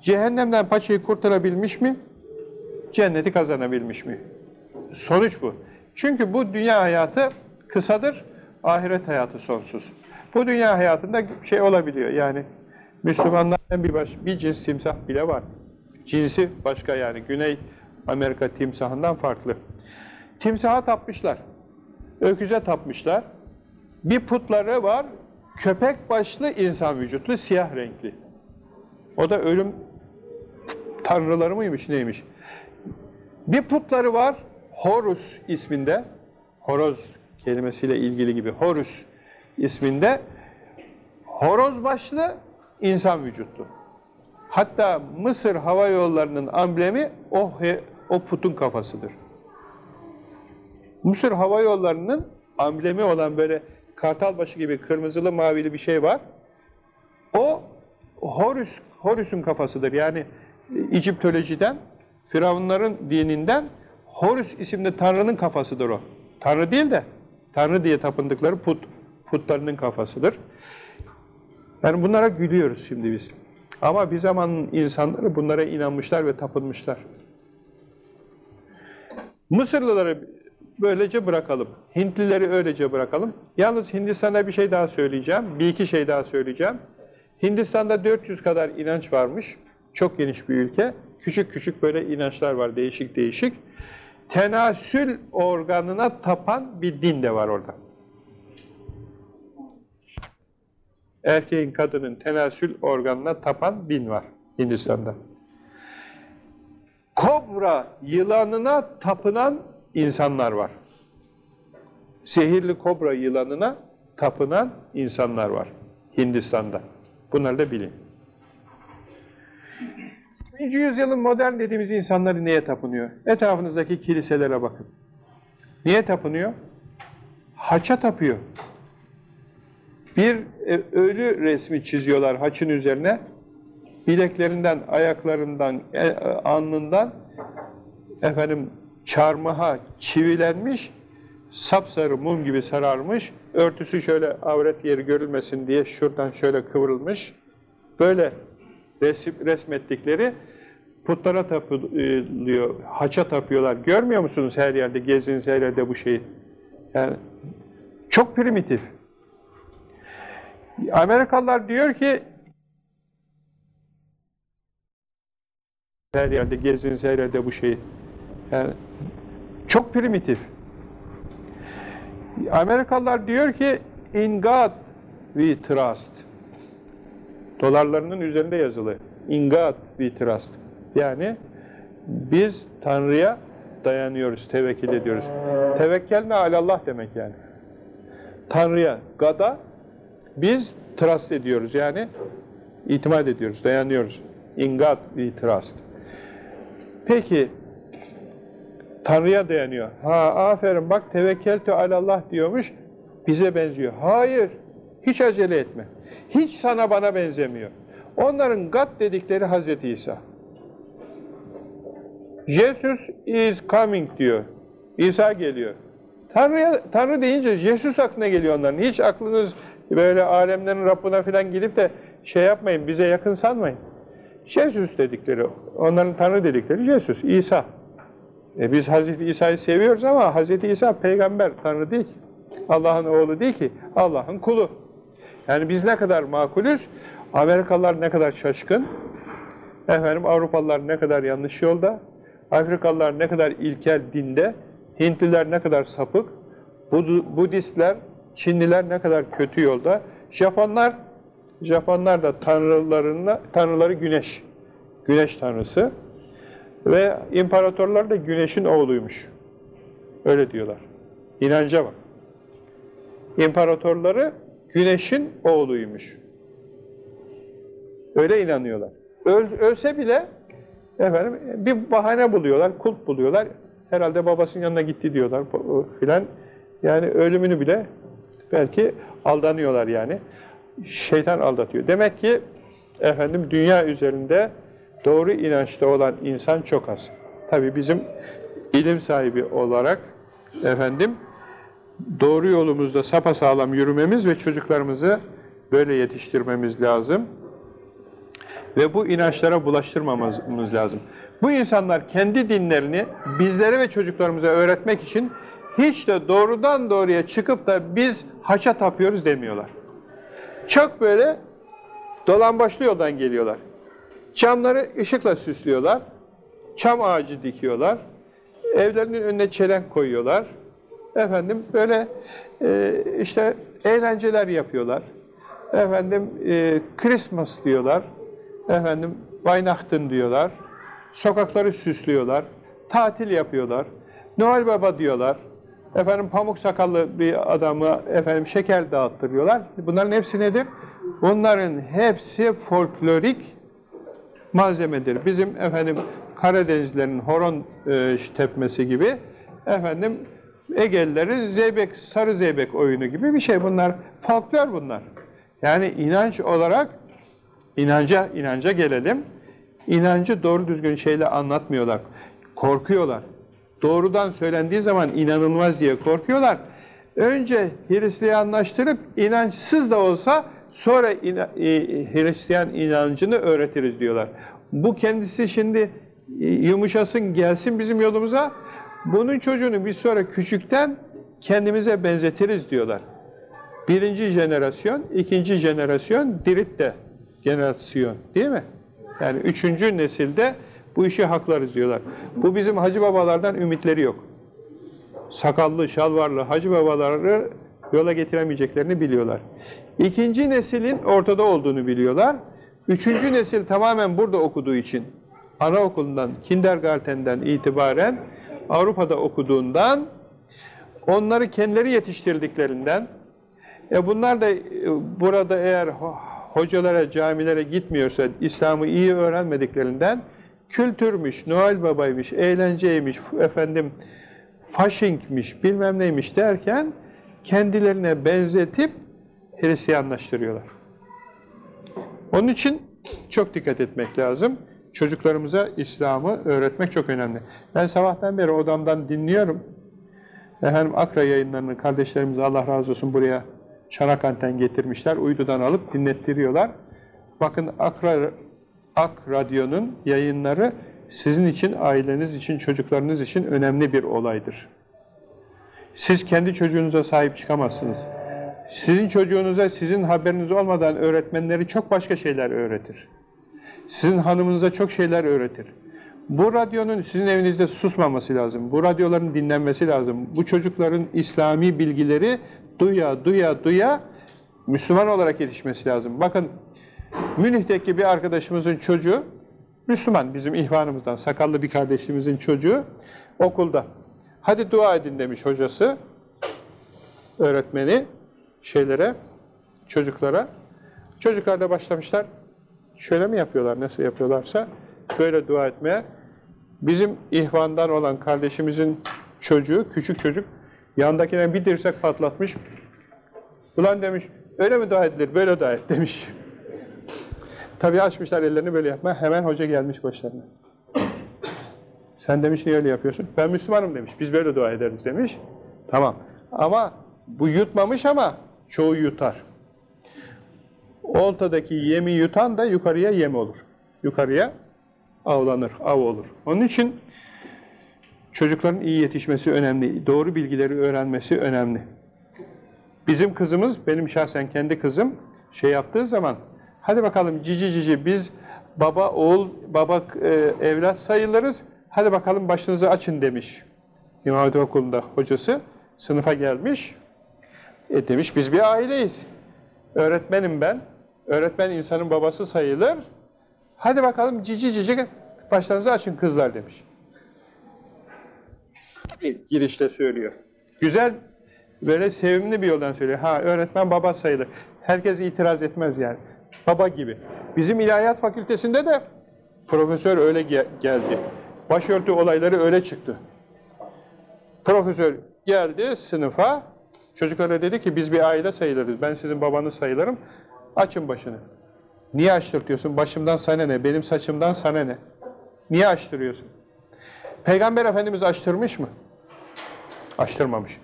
cehennemden paçayı kurtarabilmiş mi? Cenneti kazanabilmiş mi? Sonuç bu. Çünkü bu dünya hayatı kısadır, ahiret hayatı sonsuz. Bu dünya hayatında şey olabiliyor yani Müslümanlardan bir, baş, bir cins timsah bile var. Cinsi başka yani Güney Amerika timsahından farklı. Timsaha tapmışlar. Öküze tapmışlar. Bir putları var, köpek başlı insan vücutlu, siyah renkli. O da ölüm tanrıları mıymış, neymiş? Bir putları var, Horus isminde, horoz kelimesiyle ilgili gibi, Horus isminde, horoz başlı insan vücutlu. Hatta Mısır hava yollarının amblemi o, o putun kafasıdır. Mısır hava yollarının amblemi olan böyle kartal başı gibi kırmızılı mavili bir şey var. O Horus, Horus'un kafasıdır. Yani İciptolojiden, Firavunların dininden Horus isimli Tanrı'nın kafasıdır o. Tanrı değil de Tanrı diye tapındıkları put, putlarının kafasıdır. Yani bunlara gülüyoruz şimdi biz. Ama bir zamanın insanları bunlara inanmışlar ve tapınmışlar. Mısırlıları böylece bırakalım. Hintlileri öylece bırakalım. Yalnız Hindistan'a bir şey daha söyleyeceğim. Bir iki şey daha söyleyeceğim. Hindistan'da 400 kadar inanç varmış. Çok geniş bir ülke. Küçük küçük böyle inançlar var, değişik değişik. Tenasül organına tapan bir din de var orada. Erkeğin, kadının tenasül organına tapan din var Hindistan'da. Kobra yılanına tapınan insanlar var. Zehirli kobra yılanına tapınan insanlar var Hindistan'da. Bunları da bilin. 20. yüzyılın modern dediğimiz insanları neye tapınıyor? Etrafınızdaki kiliselere bakın. Niye tapınıyor? Haça tapıyor. Bir e, ölü resmi çiziyorlar haçın üzerine. Bileklerinden, ayaklarından, e, alnından efendim çarmıha çivilenmiş, sapsarı mum gibi sararmış, örtüsü şöyle avret yeri görülmesin diye şuradan şöyle kıvrılmış. Böyle resim, resmettikleri putlara tapılıyor, haça tapıyorlar. Görmüyor musunuz her yerde, gezdiğiniz her yerde bu şeyi? Yani çok primitif. Amerikalılar diyor ki her yerde, gezdiğiniz her yerde bu şeyi. Yani çok primitif. Amerikalılar diyor ki in God we trust. Dolarlarının üzerinde yazılı. In God we trust. Yani biz Tanrı'ya dayanıyoruz, tevekkül ediyoruz. Tevekkül ne alallah demek yani. Tanrı'ya, God'a biz trust ediyoruz yani itimat ediyoruz, dayanıyoruz. In God we trust. Peki Tanrı'ya dayanıyor. Ha aferin bak tevekkeltü alallah diyormuş. Bize benziyor. Hayır. Hiç acele etme. Hiç sana bana benzemiyor. Onların God dedikleri Hazreti İsa. Jesus is coming diyor. İsa geliyor. Tanrı'ya, Tanrı deyince Jesus aklına geliyor onların. Hiç aklınız böyle alemlerin Rabbine falan gidip de şey yapmayın, bize yakın sanmayın. Jesus dedikleri, onların Tanrı dedikleri Jesus, İsa. E biz Hazreti İsa'yı seviyoruz ama Hazreti İsa peygamber, Tanrı değil ki. Allah'ın oğlu değil ki, Allah'ın kulu. Yani biz ne kadar makulüz, Amerikalılar ne kadar şaşkın, efendim Avrupalılar ne kadar yanlış yolda, Afrikalılar ne kadar ilkel dinde, Hintliler ne kadar sapık, Bud Budistler, Çinliler ne kadar kötü yolda, Japonlar, Japonlar da tanrılarına, tanrıları güneş, güneş tanrısı ve imparatorlar da güneşin oğluymuş. Öyle diyorlar. İnanca bak. İmparatorları güneşin oğluymuş. Öyle inanıyorlar. Öl, ölse bile efendim bir bahane buluyorlar, kulp buluyorlar. Herhalde babasının yanına gitti diyorlar filan. Yani ölümünü bile belki aldanıyorlar yani. Şeytan aldatıyor. Demek ki efendim dünya üzerinde doğru inançta olan insan çok az. Tabi bizim ilim sahibi olarak efendim doğru yolumuzda sapasağlam yürümemiz ve çocuklarımızı böyle yetiştirmemiz lazım. Ve bu inançlara bulaştırmamamız lazım. Bu insanlar kendi dinlerini bizlere ve çocuklarımıza öğretmek için hiç de doğrudan doğruya çıkıp da biz haça tapıyoruz demiyorlar. Çok böyle dolambaçlı yoldan geliyorlar. Çamları ışıkla süslüyorlar. Çam ağacı dikiyorlar. Evlerinin önüne çelenk koyuyorlar. Efendim böyle e, işte eğlenceler yapıyorlar. Efendim e, Christmas diyorlar. Efendim Weihnachten diyorlar. Sokakları süslüyorlar. Tatil yapıyorlar. Noel Baba diyorlar. Efendim pamuk sakallı bir adamı efendim şeker dağıttırıyorlar. Bunların hepsi nedir? Bunların hepsi folklorik malzemedir. Bizim efendim Karadenizlerin horon e, tepmesi gibi efendim Egelilerin zeybek, sarı zeybek oyunu gibi bir şey bunlar. Folklor bunlar. Yani inanç olarak inanca inanca gelelim. İnancı doğru düzgün şeyle anlatmıyorlar. Korkuyorlar. Doğrudan söylendiği zaman inanılmaz diye korkuyorlar. Önce Hristiyanlaştırıp inançsız da olsa sonra ina, e, Hristiyan inancını öğretiriz diyorlar. Bu kendisi şimdi e, yumuşasın gelsin bizim yolumuza. Bunun çocuğunu biz sonra küçükten kendimize benzetiriz diyorlar. Birinci jenerasyon, ikinci jenerasyon, diritte jenerasyon değil mi? Yani üçüncü nesilde bu işi haklarız diyorlar. Bu bizim hacı babalardan ümitleri yok. Sakallı, şalvarlı hacı babaları yola getiremeyeceklerini biliyorlar. İkinci neslin ortada olduğunu biliyorlar. Üçüncü nesil tamamen burada okuduğu için anaokulundan, kindergartenden itibaren Avrupa'da okuduğundan onları kendileri yetiştirdiklerinden e bunlar da e, burada eğer hocalara, camilere gitmiyorsa, İslam'ı iyi öğrenmediklerinden kültürmüş, Noel Baba'ymış, eğlenceymiş, efendim faşinkmiş, bilmem neymiş derken kendilerine benzetip Hristiyanlaştırıyorlar. Onun için çok dikkat etmek lazım. Çocuklarımıza İslam'ı öğretmek çok önemli. Ben sabahtan beri odamdan dinliyorum. Efendim Akra yayınlarını kardeşlerimiz Allah razı olsun buraya Çanakkale'den getirmişler. Uydudan alıp dinlettiriyorlar. Bakın Akra, Ak Radyo'nun yayınları sizin için, aileniz için, çocuklarınız için önemli bir olaydır. Siz kendi çocuğunuza sahip çıkamazsınız. Sizin çocuğunuza sizin haberiniz olmadan öğretmenleri çok başka şeyler öğretir. Sizin hanımınıza çok şeyler öğretir. Bu radyonun sizin evinizde susmaması lazım. Bu radyoların dinlenmesi lazım. Bu çocukların İslami bilgileri duya duya duya Müslüman olarak yetişmesi lazım. Bakın Münih'teki bir arkadaşımızın çocuğu Müslüman bizim ihvanımızdan sakallı bir kardeşimizin çocuğu okulda. Hadi dua edin demiş hocası öğretmeni şeylere çocuklara. Çocuklar da başlamışlar. Şöyle mi yapıyorlar? Nasıl yapıyorlarsa böyle dua etmeye. Bizim ihvandan olan kardeşimizin çocuğu, küçük çocuk yandakine bir dirsek patlatmış. Ulan demiş, öyle mi dua edilir? Böyle dua et demiş. Tabii açmışlar ellerini böyle yapma. Hemen hoca gelmiş başlarına. Sen demiş niye öyle yapıyorsun? Ben Müslümanım demiş. Biz böyle dua ederiz demiş. Tamam. Ama bu yutmamış ama çoğu yutar. Oltadaki yemi yutan da yukarıya yem olur. Yukarıya avlanır, av olur. Onun için çocukların iyi yetişmesi önemli. Doğru bilgileri öğrenmesi önemli. Bizim kızımız, benim şahsen kendi kızım şey yaptığı zaman hadi bakalım cici cici biz baba, oğul, baba, e, evlat sayılırız. Hadi bakalım başınızı açın demiş. İmam Hatip Okulu'nda hocası sınıfa gelmiş. E demiş biz bir aileyiz. Öğretmenim ben. Öğretmen insanın babası sayılır. Hadi bakalım cici cici başlarınızı açın kızlar demiş. Bir girişte söylüyor. Güzel, böyle sevimli bir yoldan söylüyor. Ha öğretmen baba sayılır. Herkes itiraz etmez yani. Baba gibi. Bizim ilahiyat fakültesinde de profesör öyle ge geldi. Başörtü olayları öyle çıktı. Profesör geldi sınıfa, çocuklara dedi ki biz bir aile sayılırız, ben sizin babanız sayılırım, açın başını. Niye açtırtıyorsun? Başımdan sana ne? Benim saçımdan sana ne? Niye açtırıyorsun? Peygamber Efendimiz açtırmış mı? Açtırmamış.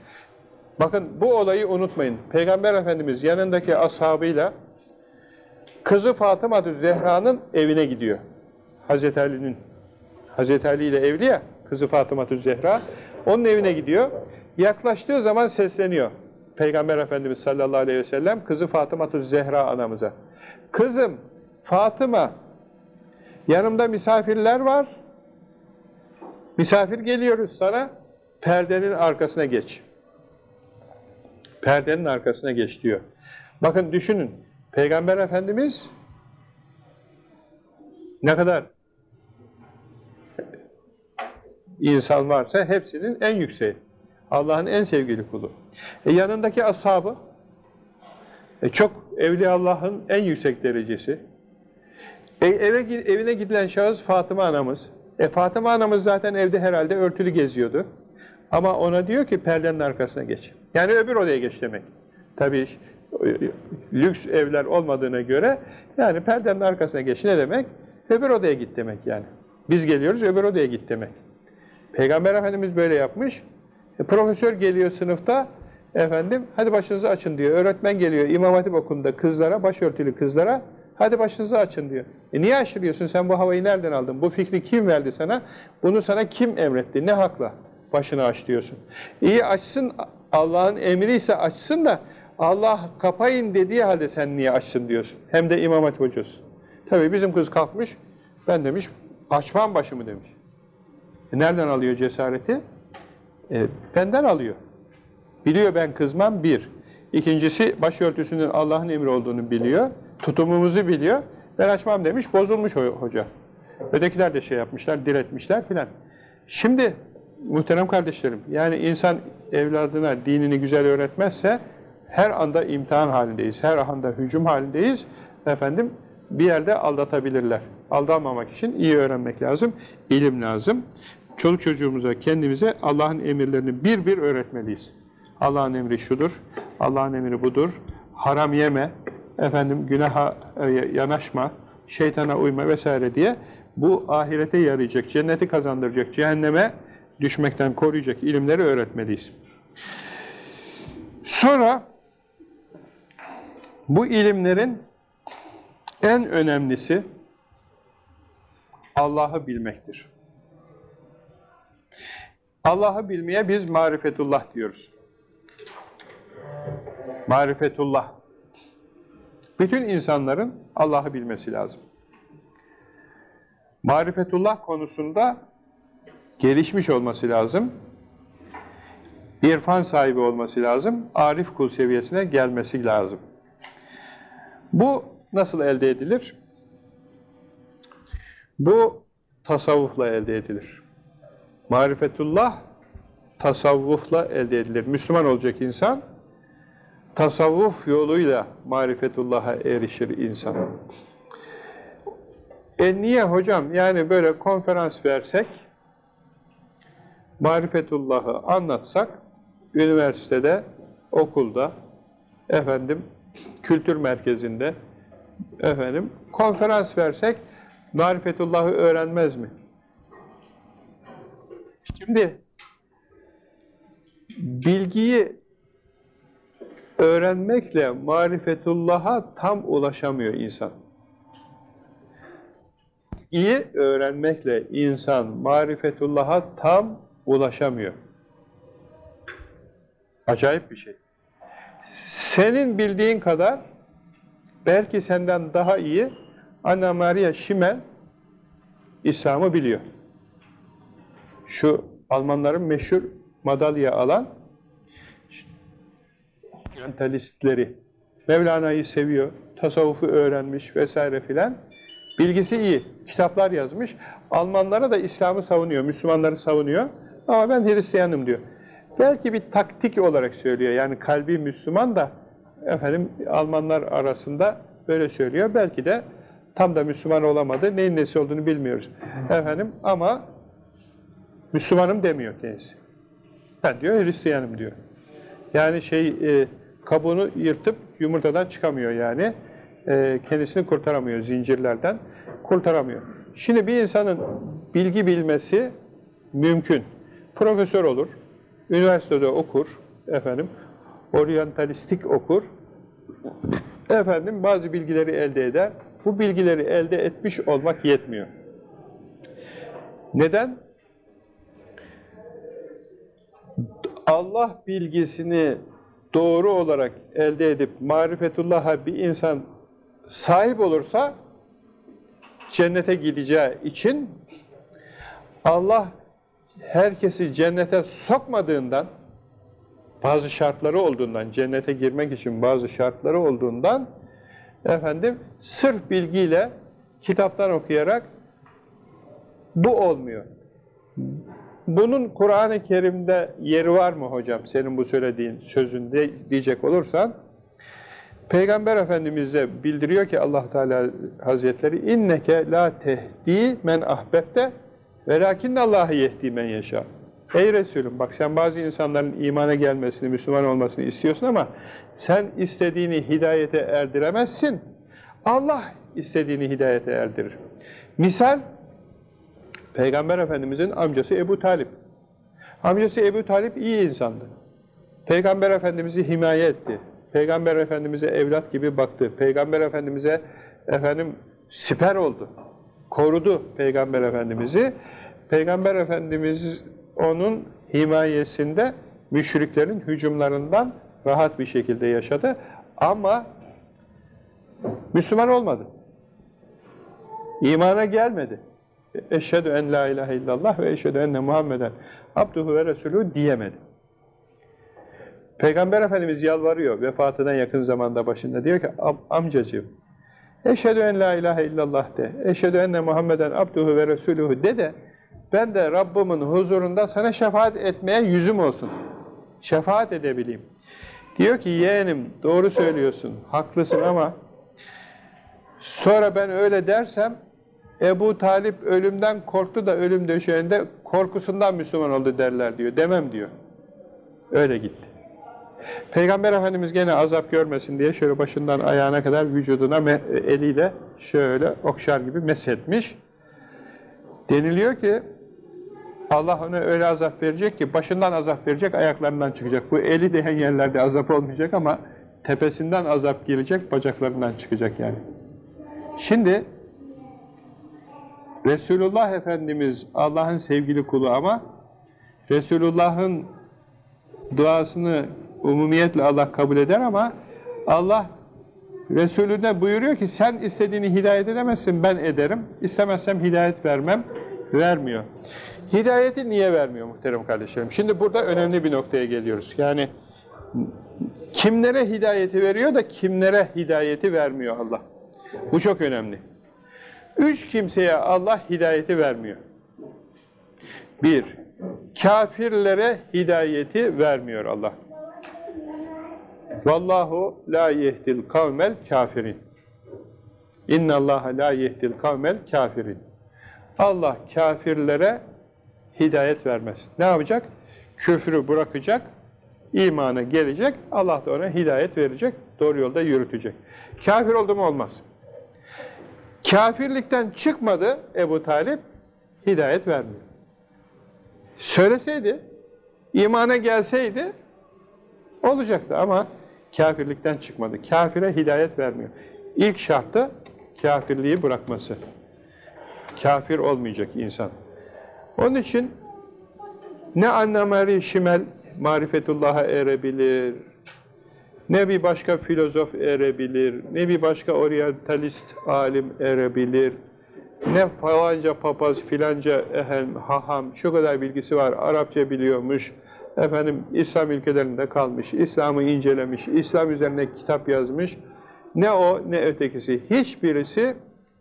Bakın bu olayı unutmayın. Peygamber Efendimiz yanındaki ashabıyla kızı Fatıma Zehra'nın evine gidiyor. Hazreti Ali'nin. Hazreti Ali ile evli ya, kızı Fatıma Zehra. Onun evine gidiyor. Yaklaştığı zaman sesleniyor. Peygamber Efendimiz sallallahu aleyhi ve sellem kızı Fatıma Zehra anamıza. Kızım Fatıma yanımda misafirler var. Misafir geliyoruz sana. Perdenin arkasına geç. Perdenin arkasına geç diyor. Bakın düşünün. Peygamber Efendimiz ne kadar insan varsa hepsinin en yükseği. Allah'ın en sevgili kulu. E yanındaki ashabı e çok evli Allah'ın en yüksek derecesi. E eve evine gidilen şahıs Fatıma anamız. E Fatıma anamız zaten evde herhalde örtülü geziyordu. Ama ona diyor ki perdenin arkasına geç. Yani öbür odaya geç demek. Tabii lüks evler olmadığına göre yani perdenin arkasına geç ne demek? Öbür odaya git demek yani. Biz geliyoruz öbür odaya git demek. Peygamber Efendimiz böyle yapmış. E, profesör geliyor sınıfta, efendim hadi başınızı açın diyor. Öğretmen geliyor İmam Hatip okulunda kızlara, başörtülü kızlara, hadi başınızı açın diyor. E niye aşırıyorsun? Sen bu havayı nereden aldın? Bu fikri kim verdi sana? Bunu sana kim emretti? Ne hakla başını aç diyorsun? İyi açsın, Allah'ın emri ise açsın da Allah kapayın dediği halde sen niye açsın diyorsun. Hem de İmam Hatip hocası. Tabii bizim kız kalkmış, ben demiş, açmam başımı demiş. E nereden alıyor cesareti? E, benden alıyor. Biliyor ben kızmam bir. İkincisi başörtüsünün Allah'ın emri olduğunu biliyor. Tutumumuzu biliyor. Ben açmam demiş, bozulmuş hoca. Ötekiler de şey yapmışlar, diretmişler filan. Şimdi muhterem kardeşlerim, yani insan evladına dinini güzel öğretmezse her anda imtihan halindeyiz, her anda hücum halindeyiz. Efendim, bir yerde aldatabilirler. Aldanmamak için iyi öğrenmek lazım, ilim lazım. Çoluk çocuğumuza, kendimize Allah'ın emirlerini bir bir öğretmeliyiz. Allah'ın emri şudur, Allah'ın emri budur, haram yeme, efendim günaha e, yanaşma, şeytana uyma vesaire diye bu ahirete yarayacak, cenneti kazandıracak, cehenneme düşmekten koruyacak ilimleri öğretmeliyiz. Sonra bu ilimlerin en önemlisi Allah'ı bilmektir. Allah'ı bilmeye biz marifetullah diyoruz. Marifetullah. Bütün insanların Allah'ı bilmesi lazım. Marifetullah konusunda gelişmiş olması lazım. İrfan sahibi olması lazım. Arif kul seviyesine gelmesi lazım. Bu nasıl elde edilir? Bu tasavvufla elde edilir. Marifetullah tasavvufla elde edilir. Müslüman olacak insan tasavvuf yoluyla marifetullah'a erişir insan. E niye hocam? Yani böyle konferans versek, marifetullah'ı anlatsak, üniversitede, okulda, efendim, kültür merkezinde, efendim, konferans versek, marifetullah'ı öğrenmez mi? Şimdi, bilgiyi öğrenmekle marifetullah'a tam ulaşamıyor insan. İyi öğrenmekle insan marifetullah'a tam ulaşamıyor. Acayip bir şey. Senin bildiğin kadar belki senden daha iyi Anna Maria Schimmel İslam'ı biliyor. Şu Almanların meşhur madalya alan mentalistleri. Mevlana'yı seviyor, tasavvufu öğrenmiş vesaire filan. Bilgisi iyi, kitaplar yazmış. Almanlara da İslam'ı savunuyor, Müslümanları savunuyor. Ama ben Hristiyanım diyor. Belki bir taktik olarak söylüyor. Yani kalbi Müslüman da efendim Almanlar arasında böyle söylüyor. Belki de tam da Müslüman olamadı. Neyin nesi olduğunu bilmiyoruz. Efendim ama Müslümanım demiyor kendisi. Ben diyor Hristiyanım diyor. Yani şey e, kabuğunu yırtıp yumurtadan çıkamıyor yani. E, kendisini kurtaramıyor zincirlerden. Kurtaramıyor. Şimdi bir insanın bilgi bilmesi mümkün. Profesör olur, üniversitede okur, efendim, oryantalistik okur, efendim bazı bilgileri elde eder. Bu bilgileri elde etmiş olmak yetmiyor. Neden? Allah bilgisini doğru olarak elde edip marifetullah'a bir insan sahip olursa cennete gideceği için Allah herkesi cennete sokmadığından bazı şartları olduğundan cennete girmek için bazı şartları olduğundan efendim sırf bilgiyle kitaptan okuyarak bu olmuyor. Bunun Kur'an-ı Kerim'de yeri var mı hocam? Senin bu söylediğin sözünde diyecek olursan Peygamber Efendimiz'e bildiriyor ki Allah Teala Hazretleri inneke la tehdi men ahbette velakinne Allah'ı yehdi men yaşa. Ey Resulüm bak sen bazı insanların imana gelmesini, Müslüman olmasını istiyorsun ama sen istediğini hidayete erdiremezsin. Allah istediğini hidayete erdirir. Misal Peygamber Efendimiz'in amcası Ebu Talip. Amcası Ebu Talip iyi insandı. Peygamber Efendimiz'i himaye etti. Peygamber Efendimiz'e evlat gibi baktı. Peygamber Efendimiz'e efendim siper oldu. Korudu Peygamber Efendimiz'i. Peygamber Efendimiz onun himayesinde müşriklerin hücumlarından rahat bir şekilde yaşadı. Ama Müslüman olmadı. İmana gelmedi. Eşhedü en la ilahe illallah ve eşhedü enne Muhammeden abduhu ve resulü diyemedi. Peygamber Efendimiz yalvarıyor vefatına yakın zamanda başında. Diyor ki amcacığım eşhedü en la ilahe illallah de. Eşhedü enne Muhammeden abduhu ve resulühü de de ben de Rabbimin huzurunda sana şefaat etmeye yüzüm olsun. Şefaat edebileyim. Diyor ki yeğenim doğru söylüyorsun, haklısın ama Sonra ben öyle dersem Ebu Talip ölümden korktu da ölüm döşeğinde korkusundan Müslüman oldu derler diyor. Demem diyor. Öyle gitti. Peygamber Efendimiz gene azap görmesin diye şöyle başından ayağına kadar vücuduna eliyle şöyle okşar gibi meshetmiş. Deniliyor ki Allah ona öyle azap verecek ki başından azap verecek, ayaklarından çıkacak. Bu eli değen yerlerde azap olmayacak ama tepesinden azap gelecek, bacaklarından çıkacak yani. Şimdi Resulullah Efendimiz Allah'ın sevgili kulu ama Resulullah'ın duasını umumiyetle Allah kabul eder ama Allah Resulüne buyuruyor ki sen istediğini hidayet edemezsin ben ederim. İstemezsem hidayet vermem. Vermiyor. Hidayeti niye vermiyor muhterem kardeşlerim? Şimdi burada önemli bir noktaya geliyoruz. Yani kimlere hidayeti veriyor da kimlere hidayeti vermiyor Allah. Bu çok önemli. Üç kimseye Allah hidayeti vermiyor. Bir, kafirlere hidayeti vermiyor Allah. Vallahu la yehdil kavmel kafirin. İnnallaha la yehdil kavmel kafirin. Allah kafirlere hidayet vermez. Ne yapacak? Küfrü bırakacak, imana gelecek, Allah da ona hidayet verecek, doğru yolda yürütecek. Kafir oldu mu olmaz. Kafirlikten çıkmadı Ebu Talip, hidayet vermiyor. Söyleseydi, imana gelseydi, olacaktı ama kafirlikten çıkmadı. Kafire hidayet vermiyor. İlk şartı kafirliği bırakması. Kafir olmayacak insan. Onun için ne anlamari şimel marifetullah'a erebilir, ne bir başka filozof erebilir, ne bir başka oryantalist alim erebilir, ne falanca papaz filanca ehem, haham, şu kadar bilgisi var, Arapça biliyormuş, efendim İslam ülkelerinde kalmış, İslam'ı incelemiş, İslam üzerine kitap yazmış, ne o ne ötekisi, hiçbirisi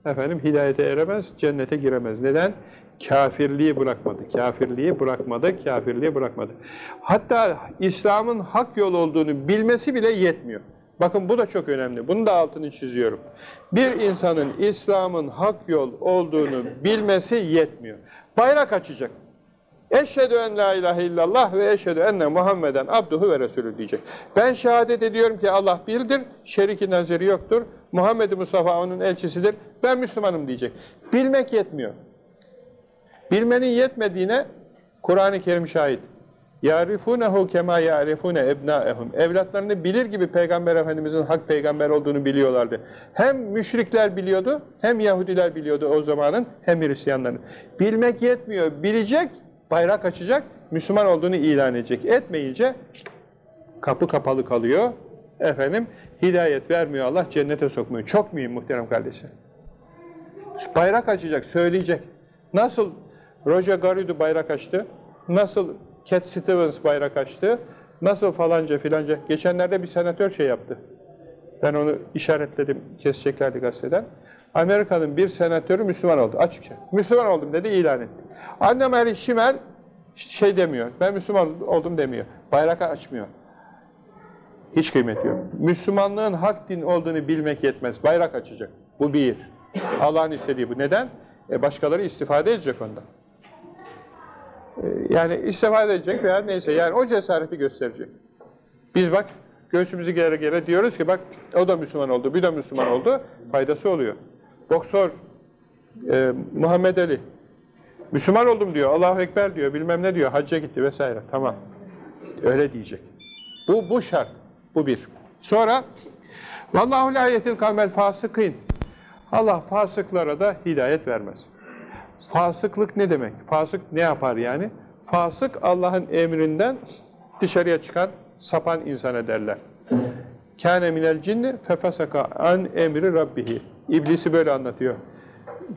efendim hidayete eremez, cennete giremez. Neden? Kafirliği bırakmadı, kafirliği bırakmadı, kafirliği bırakmadı. Hatta İslam'ın hak yol olduğunu bilmesi bile yetmiyor. Bakın bu da çok önemli. Bunu da altını çiziyorum. Bir insanın İslam'ın hak yol olduğunu bilmesi yetmiyor. Bayrak açacak. Eşhedü en la ilahe illallah ve eşhedü enne Muhammeden abduhu ve resulü diyecek. Ben şehadet ediyorum ki Allah birdir, şeriki naziri yoktur. Muhammed Mustafa onun elçisidir. Ben Müslümanım diyecek. Bilmek yetmiyor. Bilmenin yetmediğine Kur'an-ı Kerim şahit. يَعْرِفُونَهُ كَمَا يَعْرِفُونَ اَبْنَاءَهُمْ Evlatlarını bilir gibi Peygamber Efendimizin hak peygamber olduğunu biliyorlardı. Hem müşrikler biliyordu, hem Yahudiler biliyordu o zamanın, hem Hristiyanların. Bilmek yetmiyor, bilecek, bayrak açacak, Müslüman olduğunu ilan edecek. Etmeyince kapı kapalı kalıyor. Efendim, hidayet vermiyor Allah, cennete sokmuyor. Çok mühim muhterem kardeşler. Bayrak açacak, söyleyecek. Nasıl Roger Garrido bayrak açtı? Nasıl Cat Stevens bayrak açtı? Nasıl falanca filanca? Geçenlerde bir senatör şey yaptı. Ben onu işaretledim, keseceklerdi gazeteden. Amerika'nın bir senatörü Müslüman oldu açıkça. Müslüman oldum dedi, ilan etti. Annem Eri Şimel şey demiyor, ben Müslüman oldum demiyor. Bayrak açmıyor. Hiç kıymet yok. Müslümanlığın hak din olduğunu bilmek yetmez. Bayrak açacak. Bu bir. Allah'ın istediği bu. Neden? E başkaları istifade edecek ondan. E yani istifade edecek veya neyse yani o cesareti gösterecek. Biz bak göğsümüzü gere gere diyoruz ki bak o da Müslüman oldu, bir de Müslüman oldu. Faydası oluyor. Boksör e, Muhammed Ali Müslüman oldum diyor, Allahu Ekber diyor, bilmem ne diyor, hacca gitti vesaire. Tamam. Öyle diyecek. Bu, bu şart. Bu bir. Sonra Vallahu la yetil kavmel fasıkîn. Allah fasıklara da hidayet vermez. Fasıklık ne demek? Fasık ne yapar yani? Fasık Allah'ın emrinden dışarıya çıkan, sapan insana derler. Kâne minel cinni fefesaka an emri rabbihi. İblisi böyle anlatıyor.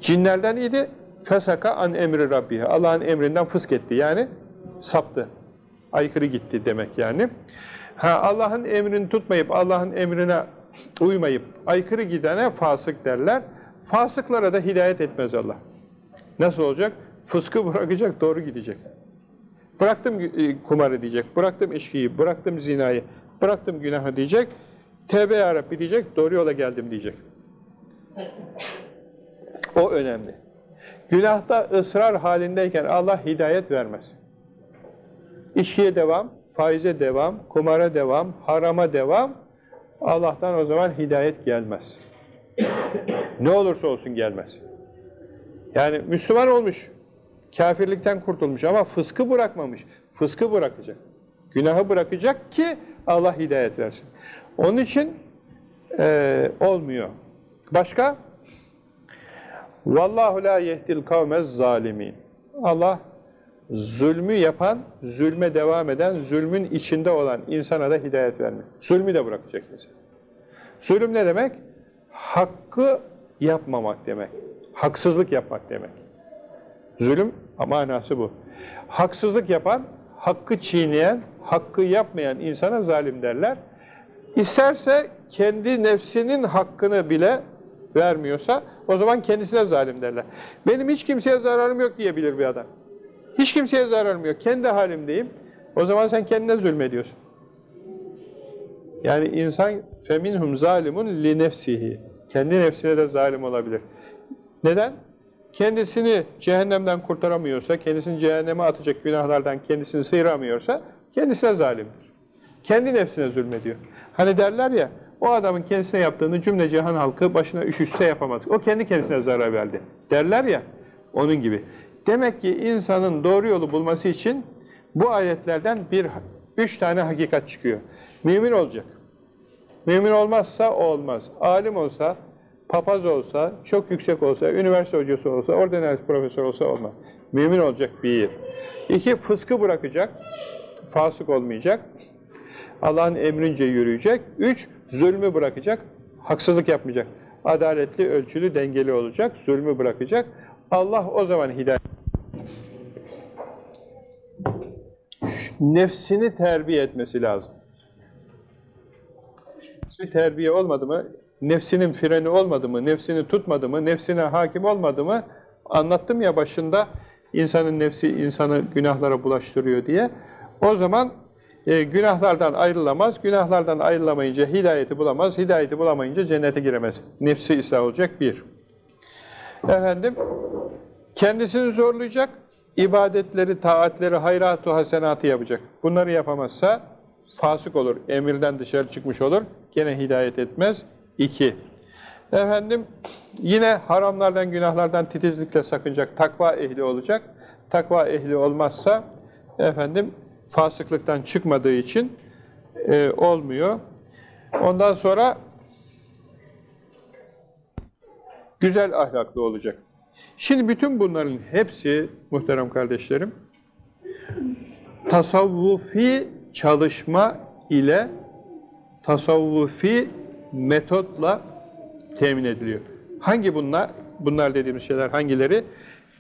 Cinlerden idi, fesaka an emri rabbihi. Allah'ın emrinden fısk etti yani saptı. Aykırı gitti demek yani. Ha Allah'ın emrini tutmayıp Allah'ın emrine uymayıp aykırı gidene fasık derler. Fasıklara da hidayet etmez Allah. Nasıl olacak? Fıskı bırakacak, doğru gidecek. Bıraktım kumarı diyecek, bıraktım içkiyi, bıraktım zinayı, bıraktım günahı diyecek. Tevbe ya diyecek, doğru yola geldim diyecek. O önemli. Günahta ısrar halindeyken Allah hidayet vermez. İçkiye devam, faize devam, kumara devam, harama devam. Allah'tan o zaman hidayet gelmez. ne olursa olsun gelmez. Yani Müslüman olmuş, kafirlikten kurtulmuş ama fıskı bırakmamış. Fıskı bırakacak. Günahı bırakacak ki Allah hidayet versin. Onun için e, olmuyor. Başka? Vallahu la yehdil kavmez zalimin. Allah zulmü yapan, zulme devam eden, zulmün içinde olan insana da hidayet vermiyor. Zulmü de bırakacak insan. Zulüm ne demek? Hakkı yapmamak demek. Haksızlık yapmak demek. Zulüm manası bu. Haksızlık yapan, hakkı çiğneyen, hakkı yapmayan insana zalim derler. İsterse kendi nefsinin hakkını bile vermiyorsa o zaman kendisine zalim derler. Benim hiç kimseye zararım yok diyebilir bir adam. Hiç kimseye zararım yok. Kendi halimdeyim. O zaman sen kendine zulmediyorsun. Yani insan feminhum zalimun li nefsihi. Kendi nefsine de zalim olabilir. Neden? Kendisini cehennemden kurtaramıyorsa, kendisini cehenneme atacak günahlardan kendisini sıyıramıyorsa kendisine zalimdir. Kendi nefsine zulmediyor. Hani derler ya, o adamın kendisine yaptığını cümle cihan halkı başına üşüşse yapamaz. O kendi kendisine zarar verdi. Derler ya, onun gibi. Demek ki insanın doğru yolu bulması için bu ayetlerden bir, üç tane hakikat çıkıyor. Mümin olacak. Mümin olmazsa olmaz. Alim olsa, papaz olsa, çok yüksek olsa, üniversite hocası olsa, ordinal profesör olsa olmaz. Mümin olacak bir. İki, fıskı bırakacak, fasık olmayacak. Allah'ın emrince yürüyecek. Üç, zulmü bırakacak, haksızlık yapmayacak. Adaletli, ölçülü, dengeli olacak, zulmü bırakacak. Allah o zaman hidayet. Nefsini terbiye etmesi lazım. Nefsi terbiye olmadı mı, nefsinin freni olmadı mı, nefsini tutmadı mı, nefsine hakim olmadı mı, anlattım ya başında, insanın nefsi insanı günahlara bulaştırıyor diye. O zaman e, günahlardan ayrılamaz, günahlardan ayrılamayınca hidayeti bulamaz, hidayeti bulamayınca cennete giremez. Nefsi ıslah olacak bir. Efendim, kendisini zorlayacak, ibadetleri, taatleri, hayratu hasenatı yapacak. Bunları yapamazsa fasık olur, emirden dışarı çıkmış olur, gene hidayet etmez. İki, efendim yine haramlardan, günahlardan titizlikle sakınacak, takva ehli olacak. Takva ehli olmazsa efendim fasıklıktan çıkmadığı için e, olmuyor. Ondan sonra güzel ahlaklı olacak. Şimdi bütün bunların hepsi muhterem kardeşlerim tasavvufi çalışma ile tasavvufi metotla temin ediliyor. Hangi bunlar? Bunlar dediğimiz şeyler hangileri?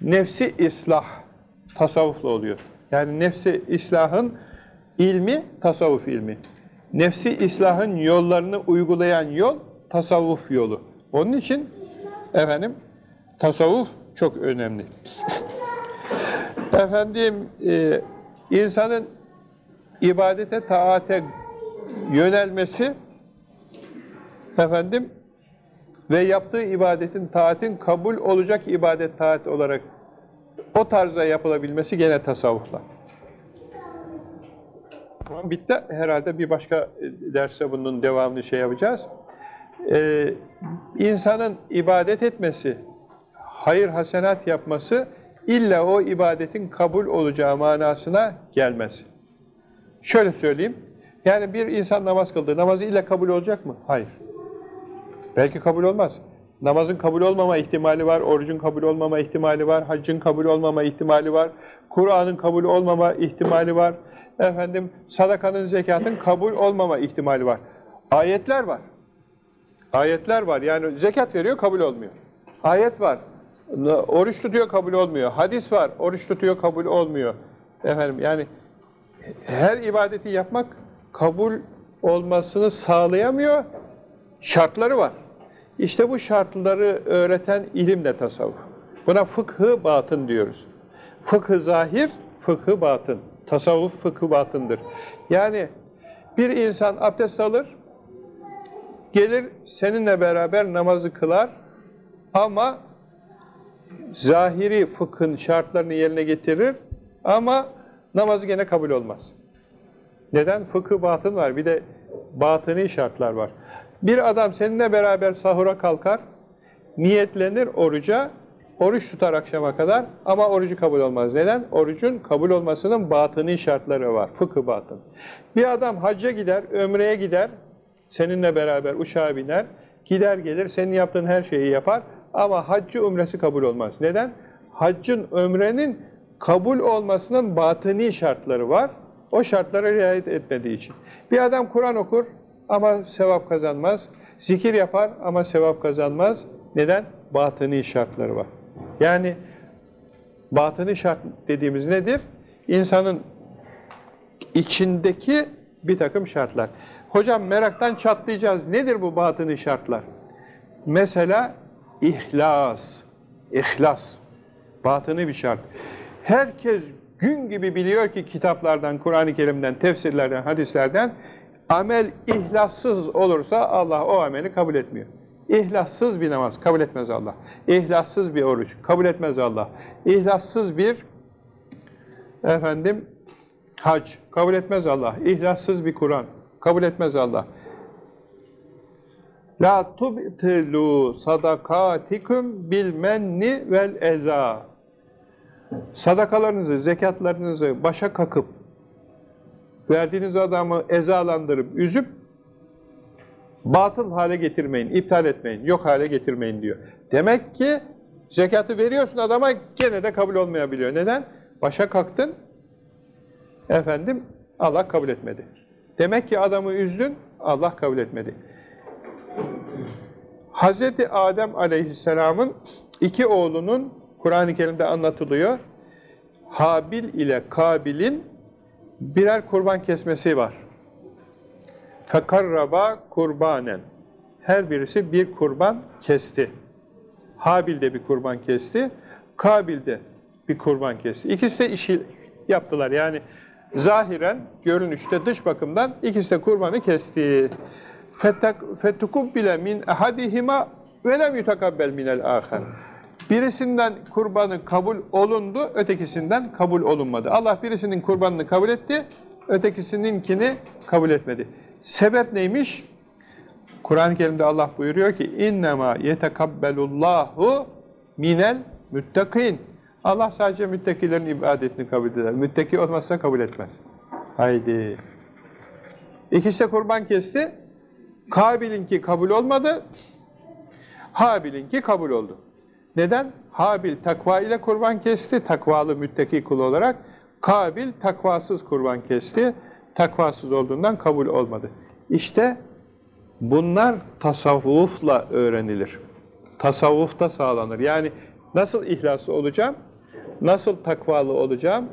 Nefsi islah tasavvufla oluyor. Yani nefsi islahın ilmi tasavvuf ilmi. Nefsi islahın yollarını uygulayan yol tasavvuf yolu. Onun için efendim tasavvuf çok önemli. efendim e, insanın ibadete, taate yönelmesi efendim ve yaptığı ibadetin, taatin kabul olacak ibadet, taat olarak o tarzda yapılabilmesi gene tasavvufla. Bitti. Herhalde bir başka derse bunun devamını şey yapacağız. Ee, insanın ibadet etmesi, hayır hasenat yapması illa o ibadetin kabul olacağı manasına gelmez. Şöyle söyleyeyim. Yani bir insan namaz kıldı. Namazı illa kabul olacak mı? Hayır. Belki kabul olmaz. Namazın kabul olmama ihtimali var, orucun kabul olmama ihtimali var, haccın kabul olmama ihtimali var, Kur'an'ın kabul olmama ihtimali var, efendim sadakanın, zekatın kabul olmama ihtimali var. Ayetler var. Ayetler var. Yani zekat veriyor, kabul olmuyor. Ayet var. Oruç tutuyor, kabul olmuyor. Hadis var. Oruç tutuyor, kabul olmuyor. Efendim yani her ibadeti yapmak kabul olmasını sağlayamıyor. Şartları var. İşte bu şartları öğreten ilim de tasavvuf. Buna fıkhı batın diyoruz. Fıkhı zahir, fıkhı batın. Tasavvuf fıkhı batındır. Yani bir insan abdest alır, gelir seninle beraber namazı kılar, ama zahiri fıkhın şartlarını yerine getirir ama namazı gene kabul olmaz. Neden? Fıkıh batın var. Bir de batıni şartlar var. Bir adam seninle beraber sahura kalkar, niyetlenir oruca, oruç tutar akşama kadar ama orucu kabul olmaz. Neden? Orucun kabul olmasının batıni şartları var. Fıkıh batın. Bir adam hacca gider, ömreye gider, seninle beraber uçağa biner, gider gelir, senin yaptığın her şeyi yapar ama haccı umresi kabul olmaz. Neden? Haccın, ömrenin kabul olmasının batıni şartları var. O şartlara riayet etmediği için. Bir adam Kur'an okur ama sevap kazanmaz. Zikir yapar ama sevap kazanmaz. Neden? Batıni şartları var. Yani batıni şart dediğimiz nedir? İnsanın içindeki bir takım şartlar. Hocam meraktan çatlayacağız. Nedir bu batıni şartlar? Mesela ihlas. İhlas. Batıni bir şart. Herkes gün gibi biliyor ki kitaplardan, Kur'an-ı Kerim'den, tefsirlerden, hadislerden amel ihlassız olursa Allah o ameli kabul etmiyor. İhlassız bir namaz kabul etmez Allah. İhlassız bir oruç kabul etmez Allah. İhlassız bir efendim hac kabul etmez Allah. İhlassız bir Kur'an kabul etmez Allah. La tubtilu sadakatikum bil menni vel eza. Sadakalarınızı, zekatlarınızı başa kakıp verdiğiniz adamı ezalandırıp, üzüp batıl hale getirmeyin, iptal etmeyin, yok hale getirmeyin diyor. Demek ki zekatı veriyorsun adama gene de kabul olmayabiliyor. Neden? Başa kalktın, efendim Allah kabul etmedi. Demek ki adamı üzdün, Allah kabul etmedi. Hz. Adem aleyhisselamın iki oğlunun Kur'an-ı Kerim'de anlatılıyor. Habil ile Kabil'in birer kurban kesmesi var. Fekarraba kurbanen. Her birisi bir kurban kesti. Habil de bir kurban kesti. Kabil de bir kurban kesti. İkisi de işi yaptılar. Yani zahiren, görünüşte, dış bakımdan ikisi de kurbanı kesti. فَتُكُبِّلَ min ahadihima ve lem yutakabbel minel ahar. Birisinden kurbanı kabul olundu, ötekisinden kabul olunmadı. Allah birisinin kurbanını kabul etti, ötekisininkini kabul etmedi. Sebep neymiş? Kur'an-ı Kerim'de Allah buyuruyor ki innema yetekabbelullahu minel müttakin. Allah sadece müttakilerin ibadetini kabul eder. Müttaki olmazsa kabul etmez. Haydi. İkisi de kurban kesti. Kabil'inki kabul olmadı. Habil'inki kabul oldu. Neden? Habil takva ile kurban kesti, takvalı müttaki kul olarak. Kabil takvasız kurban kesti, takvasız olduğundan kabul olmadı. İşte bunlar tasavvufla öğrenilir. Tasavvufta sağlanır. Yani nasıl ihlaslı olacağım, nasıl takvalı olacağım,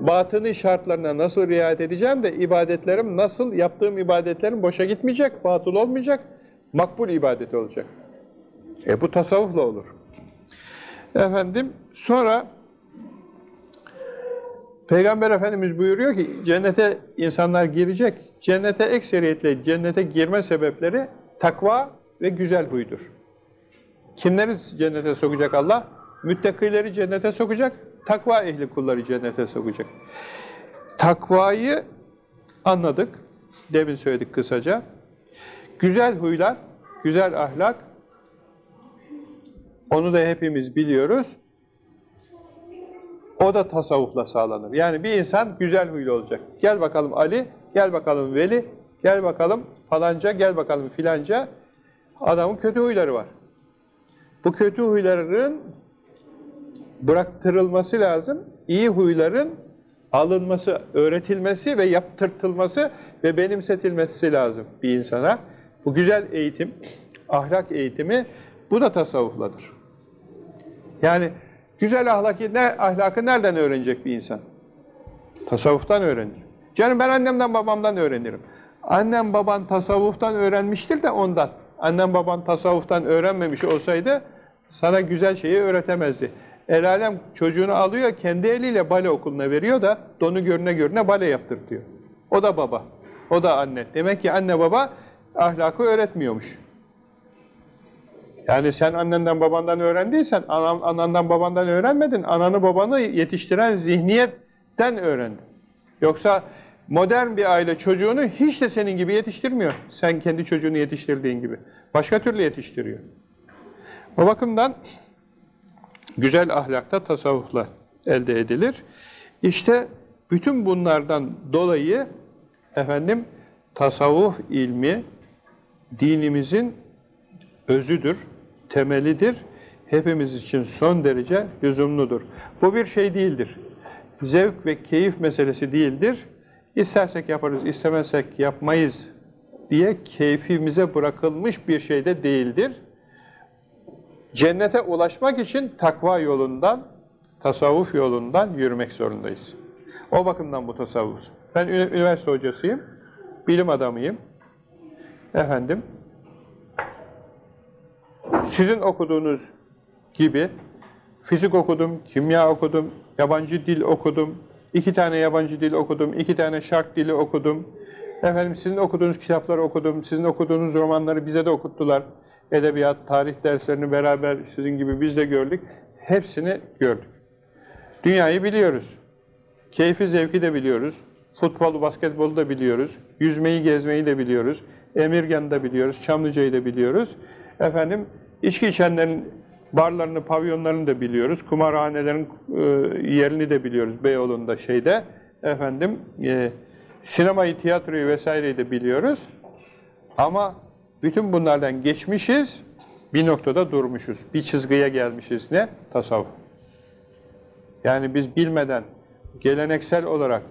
batını şartlarına nasıl riayet edeceğim de ibadetlerim nasıl, yaptığım ibadetlerim boşa gitmeyecek, batıl olmayacak, makbul ibadet olacak. E bu tasavvufla olur. Efendim sonra Peygamber Efendimiz buyuruyor ki cennete insanlar girecek. Cennete ekseriyetle cennete girme sebepleri takva ve güzel huydur. Kimleri cennete sokacak Allah? Müttakileri cennete sokacak, takva ehli kulları cennete sokacak. Takvayı anladık. Demin söyledik kısaca. Güzel huylar, güzel ahlak, onu da hepimiz biliyoruz. O da tasavvufla sağlanır. Yani bir insan güzel huylu olacak. Gel bakalım Ali, gel bakalım Veli, gel bakalım falanca, gel bakalım filanca. Adamın kötü huyları var. Bu kötü huyların bıraktırılması lazım. İyi huyların alınması, öğretilmesi ve yaptırtılması ve benimsetilmesi lazım bir insana. Bu güzel eğitim, ahlak eğitimi bu da tasavvufladır. Yani güzel ahlaki, ne, ahlakı nereden öğrenecek bir insan? Tasavvuftan öğrenir. Canım ben annemden babamdan öğrenirim. Annem baban tasavvuftan öğrenmiştir de ondan. Annem baban tasavvuftan öğrenmemiş olsaydı sana güzel şeyi öğretemezdi. El alem çocuğunu alıyor, kendi eliyle bale okuluna veriyor da donu görüne görüne bale yaptırtıyor. O da baba, o da anne. Demek ki anne baba ahlakı öğretmiyormuş. Yani sen annenden babandan öğrendiysen, anan, anandan babandan öğrenmedin, ananı babanı yetiştiren zihniyetten öğrendin. Yoksa modern bir aile çocuğunu hiç de senin gibi yetiştirmiyor. Sen kendi çocuğunu yetiştirdiğin gibi. Başka türlü yetiştiriyor. O bakımdan güzel ahlakta tasavvufla elde edilir. İşte bütün bunlardan dolayı efendim tasavvuf ilmi dinimizin özüdür, temelidir. Hepimiz için son derece lüzumludur. Bu bir şey değildir. Zevk ve keyif meselesi değildir. İstersek yaparız, istemezsek yapmayız diye keyfimize bırakılmış bir şey de değildir. Cennete ulaşmak için takva yolundan, tasavvuf yolundan yürümek zorundayız. O bakımdan bu tasavvuf. Ben üniversite hocasıyım, bilim adamıyım. Efendim, sizin okuduğunuz gibi fizik okudum, kimya okudum, yabancı dil okudum, iki tane yabancı dil okudum, iki tane şark dili okudum. Efendim sizin okuduğunuz kitapları okudum, sizin okuduğunuz romanları bize de okuttular. Edebiyat, tarih derslerini beraber sizin gibi biz de gördük. Hepsini gördük. Dünyayı biliyoruz. Keyfi, zevki de biliyoruz. Futbolu, basketbolu da biliyoruz. Yüzmeyi, gezmeyi de biliyoruz. Emirgan'ı da biliyoruz. Çamlıca'yı da biliyoruz. Efendim, içki içenlerin barlarını, pavyonlarını da biliyoruz. Kumarhanelerin e, yerini de biliyoruz Beyoğlu'nda şeyde. Efendim, e, sinemayı, tiyatroyu vesaireyi de biliyoruz. Ama bütün bunlardan geçmişiz, bir noktada durmuşuz. Bir çizgiye gelmişiz. Ne? Tasavvuf. Yani biz bilmeden, geleneksel olarak,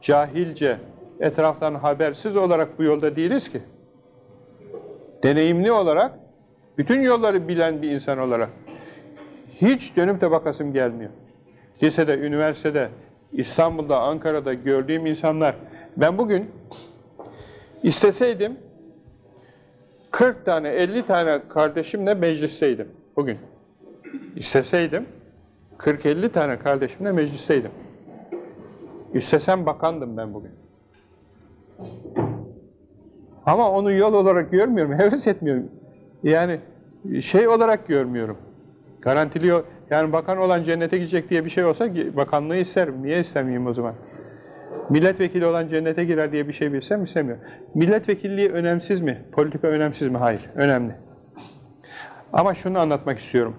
cahilce, etraftan habersiz olarak bu yolda değiliz ki. Deneyimli olarak, bütün yolları bilen bir insan olarak hiç dönüp de bakasım gelmiyor. Lisede, üniversitede, İstanbul'da, Ankara'da gördüğüm insanlar, ben bugün isteseydim 40 tane, 50 tane kardeşimle meclisteydim bugün. İsteseydim 40-50 tane kardeşimle meclisteydim. İstesem bakandım ben bugün. Ama onu yol olarak görmüyorum, heves etmiyorum. Yani şey olarak görmüyorum. Garantiliyor, yani bakan olan cennete gidecek diye bir şey olsa bakanlığı isterim. Niye istemeyeyim o zaman? Milletvekili olan cennete girer diye bir şey bilsem istemiyorum. Milletvekilliği önemsiz mi? Politika önemsiz mi? Hayır, önemli. Ama şunu anlatmak istiyorum.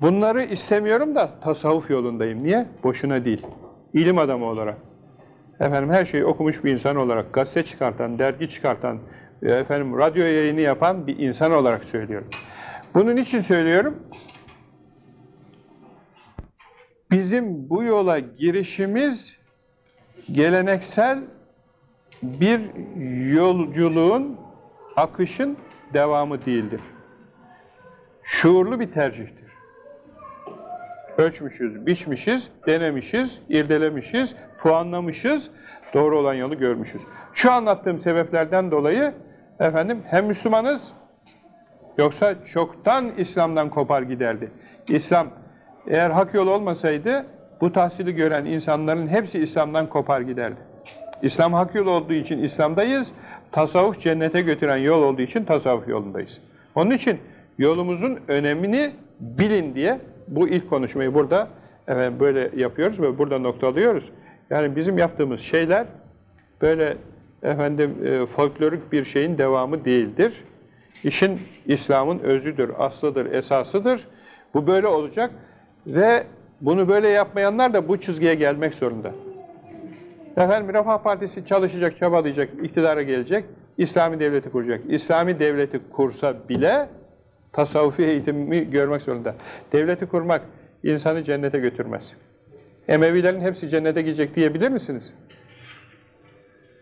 Bunları istemiyorum da tasavvuf yolundayım. Niye? Boşuna değil. İlim adamı olarak. Efendim her şeyi okumuş bir insan olarak, gazete çıkartan, dergi çıkartan, efendim radyo yayını yapan bir insan olarak söylüyorum. Bunun için söylüyorum. Bizim bu yola girişimiz geleneksel bir yolculuğun, akışın devamı değildir. Şuurlu bir tercihtir. Ölçmüşüz, biçmişiz, denemişiz, irdelemişiz, puanlamışız, doğru olan yolu görmüşüz. Şu anlattığım sebeplerden dolayı efendim hem Müslümanız yoksa çoktan İslam'dan kopar giderdi. İslam eğer hak yol olmasaydı bu tahsili gören insanların hepsi İslam'dan kopar giderdi. İslam hak yol olduğu için İslam'dayız, tasavvuf cennete götüren yol olduğu için tasavvuf yolundayız. Onun için yolumuzun önemini bilin diye bu ilk konuşmayı burada evet, böyle yapıyoruz ve burada noktalıyoruz. Yani bizim yaptığımız şeyler böyle efendim e, folklorik bir şeyin devamı değildir. İşin İslam'ın özüdür, aslıdır, esasıdır. Bu böyle olacak ve bunu böyle yapmayanlar da bu çizgiye gelmek zorunda. Efendim Refah Partisi çalışacak, çabalayacak, iktidara gelecek, İslami devleti kuracak. İslami devleti kursa bile tasavvufi eğitimi görmek zorunda. Devleti kurmak insanı cennete götürmez. Emevilerin hepsi cennete gidecek diyebilir misiniz?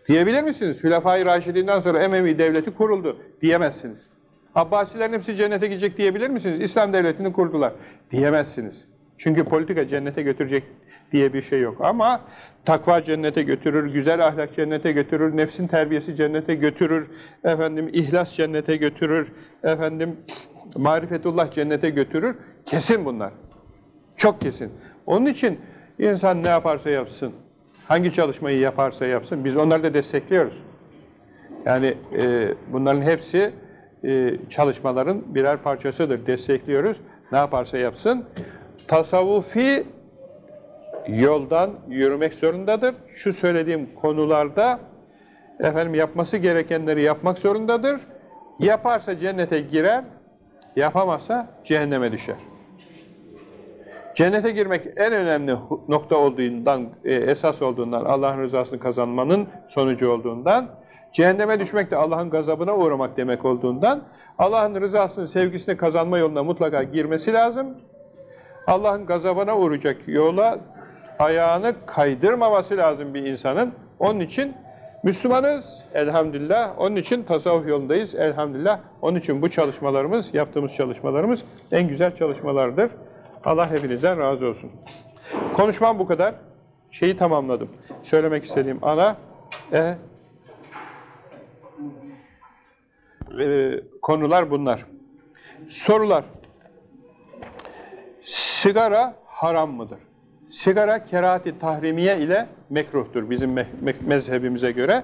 Diyebilir misiniz? Hülefai Raşidinden sonra Emevi devleti kuruldu diyemezsiniz. Abbasilerin hepsi cennete gidecek diyebilir misiniz? İslam devletini kurdular diyemezsiniz. Çünkü politika cennete götürecek diye bir şey yok. Ama takva cennete götürür, güzel ahlak cennete götürür, nefsin terbiyesi cennete götürür, efendim ihlas cennete götürür, efendim marifetullah cennete götürür. Kesin bunlar. Çok kesin. Onun için insan ne yaparsa yapsın, hangi çalışmayı yaparsa yapsın, biz onları da destekliyoruz. Yani e, bunların hepsi e, çalışmaların birer parçasıdır. Destekliyoruz. Ne yaparsa yapsın. Tasavvufi yoldan yürümek zorundadır. Şu söylediğim konularda efendim yapması gerekenleri yapmak zorundadır. Yaparsa cennete girer, yapamazsa cehenneme düşer. Cennete girmek en önemli nokta olduğundan, e, esas olduğundan, Allah'ın rızasını kazanmanın sonucu olduğundan, cehenneme düşmek de Allah'ın gazabına uğramak demek olduğundan, Allah'ın rızasını, sevgisini kazanma yoluna mutlaka girmesi lazım. Allah'ın gazabına uğrayacak yola ayağını kaydırmaması lazım bir insanın. Onun için Müslümanız elhamdülillah. Onun için tasavvuf yolundayız elhamdülillah. Onun için bu çalışmalarımız, yaptığımız çalışmalarımız en güzel çalışmalardır. Allah hepinizden razı olsun. Konuşmam bu kadar. Şeyi tamamladım. Söylemek istediğim ana e, e, konular bunlar. Sorular. Sigara haram mıdır? Sigara kerahati tahrimiye ile mekruhtur bizim me- me- mezhebimize göre.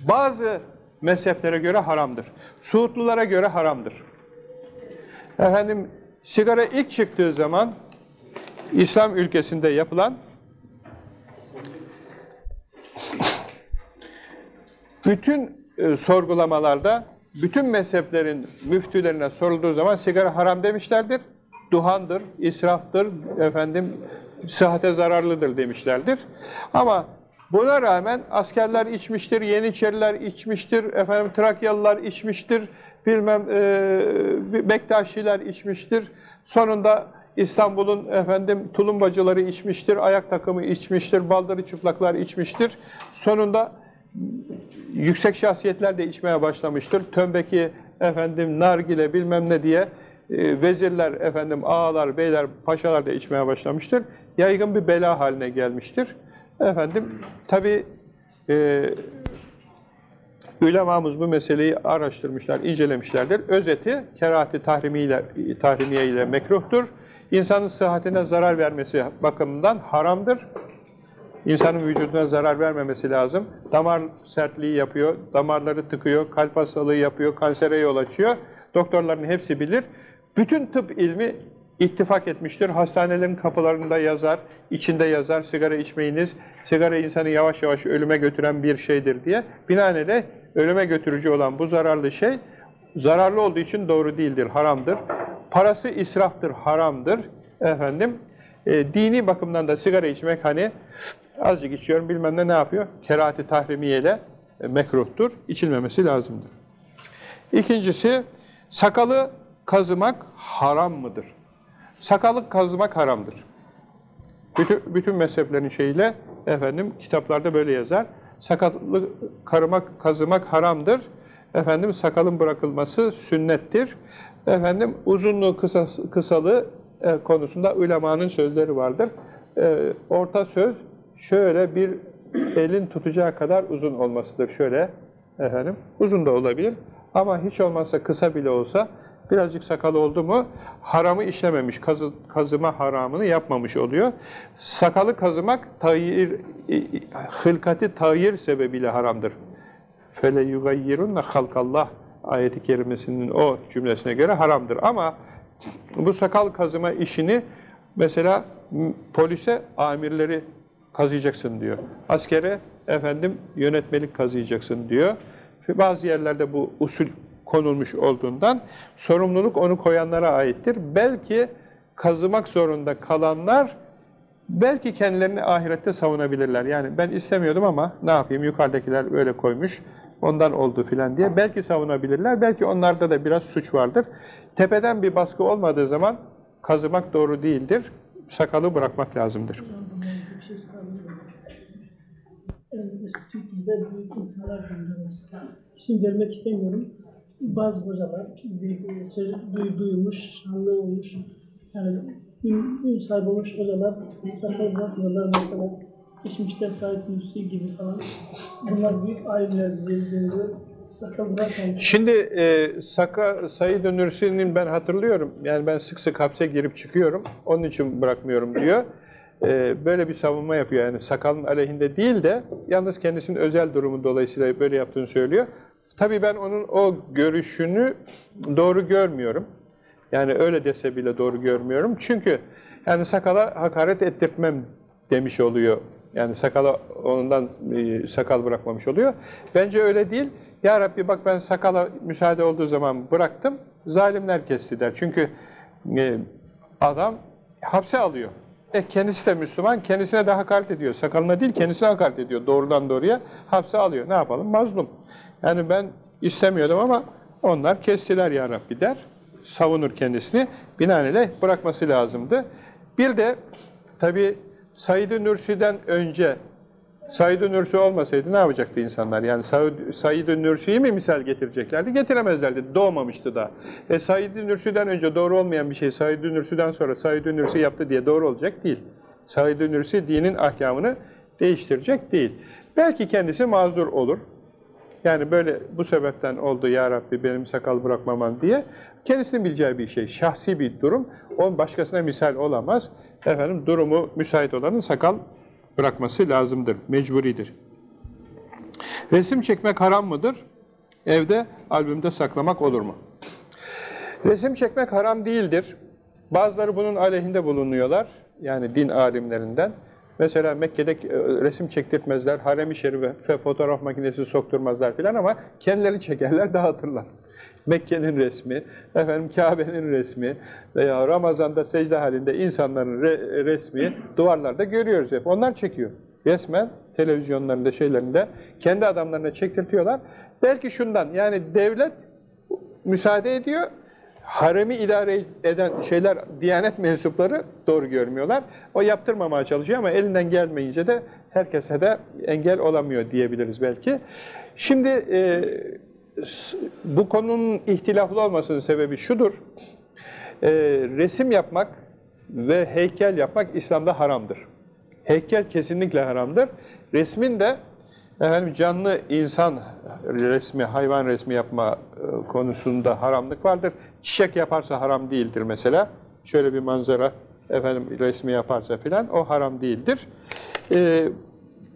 Bazı mezheplere göre haramdır. Suudlulara göre haramdır. Efendim sigara ilk çıktığı zaman İslam ülkesinde yapılan bütün e, sorgulamalarda bütün mezheplerin müftülerine sorulduğu zaman sigara haram demişlerdir. Duhandır, israftır, efendim sıhhate zararlıdır demişlerdir. Ama buna rağmen askerler içmiştir, Yeniçeriler içmiştir, efendim Trakyalılar içmiştir, bilmem e, Bektaşiler içmiştir. Sonunda İstanbul'un efendim tulumbacıları içmiştir, ayak takımı içmiştir, baldırı çıplaklar içmiştir. Sonunda yüksek şahsiyetler de içmeye başlamıştır. Tömbeki efendim nargile bilmem ne diye e, vezirler efendim ağalar, beyler, paşalar da içmeye başlamıştır. Yaygın bir bela haline gelmiştir. Efendim tabi e, ulemamız bu meseleyi araştırmışlar, incelemişlerdir. Özeti kerahati tahrimiyle, tahrimiye ile mekruhtur. İnsanın sıhhatine zarar vermesi bakımından haramdır. İnsanın vücuduna zarar vermemesi lazım. Damar sertliği yapıyor, damarları tıkıyor, kalp hastalığı yapıyor, kansere yol açıyor. Doktorların hepsi bilir. Bütün tıp ilmi ittifak etmiştir. Hastanelerin kapılarında yazar, içinde yazar, sigara içmeyiniz, sigara insanı yavaş yavaş ölüme götüren bir şeydir diye. Binaenaleyh ölüme götürücü olan bu zararlı şey, zararlı olduğu için doğru değildir, haramdır. Parası israftır, haramdır. Efendim, e, dini bakımdan da sigara içmek hani azıcık içiyorum bilmem ne ne yapıyor? Kerahati tahrimiyeyle e, mekruhtur, içilmemesi lazımdır. İkincisi, sakalı kazımak haram mıdır? Sakalı kazımak haramdır. Bütün, bütün mezheplerin şeyiyle efendim kitaplarda böyle yazar. Sakalı karımak, kazımak haramdır. Efendim sakalın bırakılması sünnettir. Efendim uzunluğu kısa, kısalığı e, konusunda ulemanın sözleri vardır. E, orta söz şöyle bir elin tutacağı kadar uzun olmasıdır. Şöyle efendim uzun da olabilir ama hiç olmazsa kısa bile olsa birazcık sakalı oldu mu haramı işlememiş, kazı, kazıma haramını yapmamış oluyor. Sakalı kazımak tayir, hılkati tayir sebebiyle haramdır. Fele yugayyirunne halkallah ayeti kerimesinin o cümlesine göre haramdır. Ama bu sakal kazıma işini mesela polise amirleri kazıyacaksın diyor. Askere efendim yönetmelik kazıyacaksın diyor. Bazı yerlerde bu usul konulmuş olduğundan sorumluluk onu koyanlara aittir. Belki kazımak zorunda kalanlar belki kendilerini ahirette savunabilirler. Yani ben istemiyordum ama ne yapayım yukarıdakiler öyle koymuş ondan oldu filan diye belki savunabilirler. Belki onlarda da biraz suç vardır. Tepeden bir baskı olmadığı zaman kazımak doğru değildir. Sakalı bırakmak lazımdır. Yani mesela Türkiye'de büyük insanlar mesela. İsim vermek istemiyorum. Bazı hocalar söz duy, duymuş, şanlı olmuş. Yani ün, ün sahibi olmuş hocalar sakal bırakmıyorlar mesela. Geçmişte Said Nursi gibi falan. Bunlar büyük alimler deniliyor. Sakal bırakmamış. Şimdi e, Saka, Said Nursi'nin ben hatırlıyorum. Yani ben sık sık hapse girip çıkıyorum. Onun için bırakmıyorum diyor. E, böyle bir savunma yapıyor. Yani sakalın aleyhinde değil de yalnız kendisinin özel durumu dolayısıyla böyle yaptığını söylüyor. Tabii ben onun o görüşünü doğru görmüyorum. Yani öyle dese bile doğru görmüyorum. Çünkü yani sakala hakaret ettirtmem demiş oluyor. Yani sakala ondan e, sakal bırakmamış oluyor. Bence öyle değil. Ya Rabbi bak ben sakala müsaade olduğu zaman bıraktım. Zalimler kesti der. Çünkü e, adam hapse alıyor. E kendisi de Müslüman, kendisine de hakaret ediyor. Sakalına değil, kendisine hakaret ediyor. Doğrudan doğruya hapse alıyor. Ne yapalım? Mazlum. Yani ben istemiyordum ama onlar kestiler ya Rabbi der. Savunur kendisini. Binaenaleyh bırakması lazımdı. Bir de tabi Said-i Nursi'den önce Said-i Nursi olmasaydı ne yapacaktı insanlar? Yani Said- Nursi'yi mi misal getireceklerdi? Getiremezlerdi. Doğmamıştı da. E Said-i Nursi'den önce doğru olmayan bir şey Said-i Nursi'den sonra Said-i Nursi yaptı diye doğru olacak değil. Said-i Nursi dinin ahkamını değiştirecek değil. Belki kendisi mazur olur. Yani böyle bu sebepten oldu ya Rabbi benim sakal bırakmaman diye. Kendisinin bileceği bir şey. Şahsi bir durum. O başkasına misal olamaz. Efendim durumu müsait olanın sakal bırakması lazımdır. Mecburidir. Resim çekmek haram mıdır? Evde, albümde saklamak olur mu? Resim çekmek haram değildir. Bazıları bunun aleyhinde bulunuyorlar. Yani din alimlerinden. Mesela Mekke'de e, resim çektirtmezler, harem-i şerife fotoğraf makinesi sokturmazlar filan ama kendileri çekerler, dağıtırlar. Mekke'nin resmi, efendim Kabe'nin resmi veya Ramazan'da secde halinde insanların re resmi duvarlarda görüyoruz hep. Onlar çekiyor. Resmen televizyonlarında şeylerinde kendi adamlarına çektirtiyorlar. Belki şundan yani devlet müsaade ediyor. Haremi idare eden şeyler, diyanet mensupları doğru görmüyorlar. O yaptırmamaya çalışıyor ama elinden gelmeyince de herkese de engel olamıyor diyebiliriz belki. Şimdi e, bu konunun ihtilaflı olmasının sebebi şudur. E, resim yapmak ve heykel yapmak İslam'da haramdır. Heykel kesinlikle haramdır. Resmin de efendim canlı insan resmi, hayvan resmi yapma e, konusunda haramlık vardır. Çiçek yaparsa haram değildir mesela. Şöyle bir manzara efendim resmi yaparsa filan o haram değildir. E,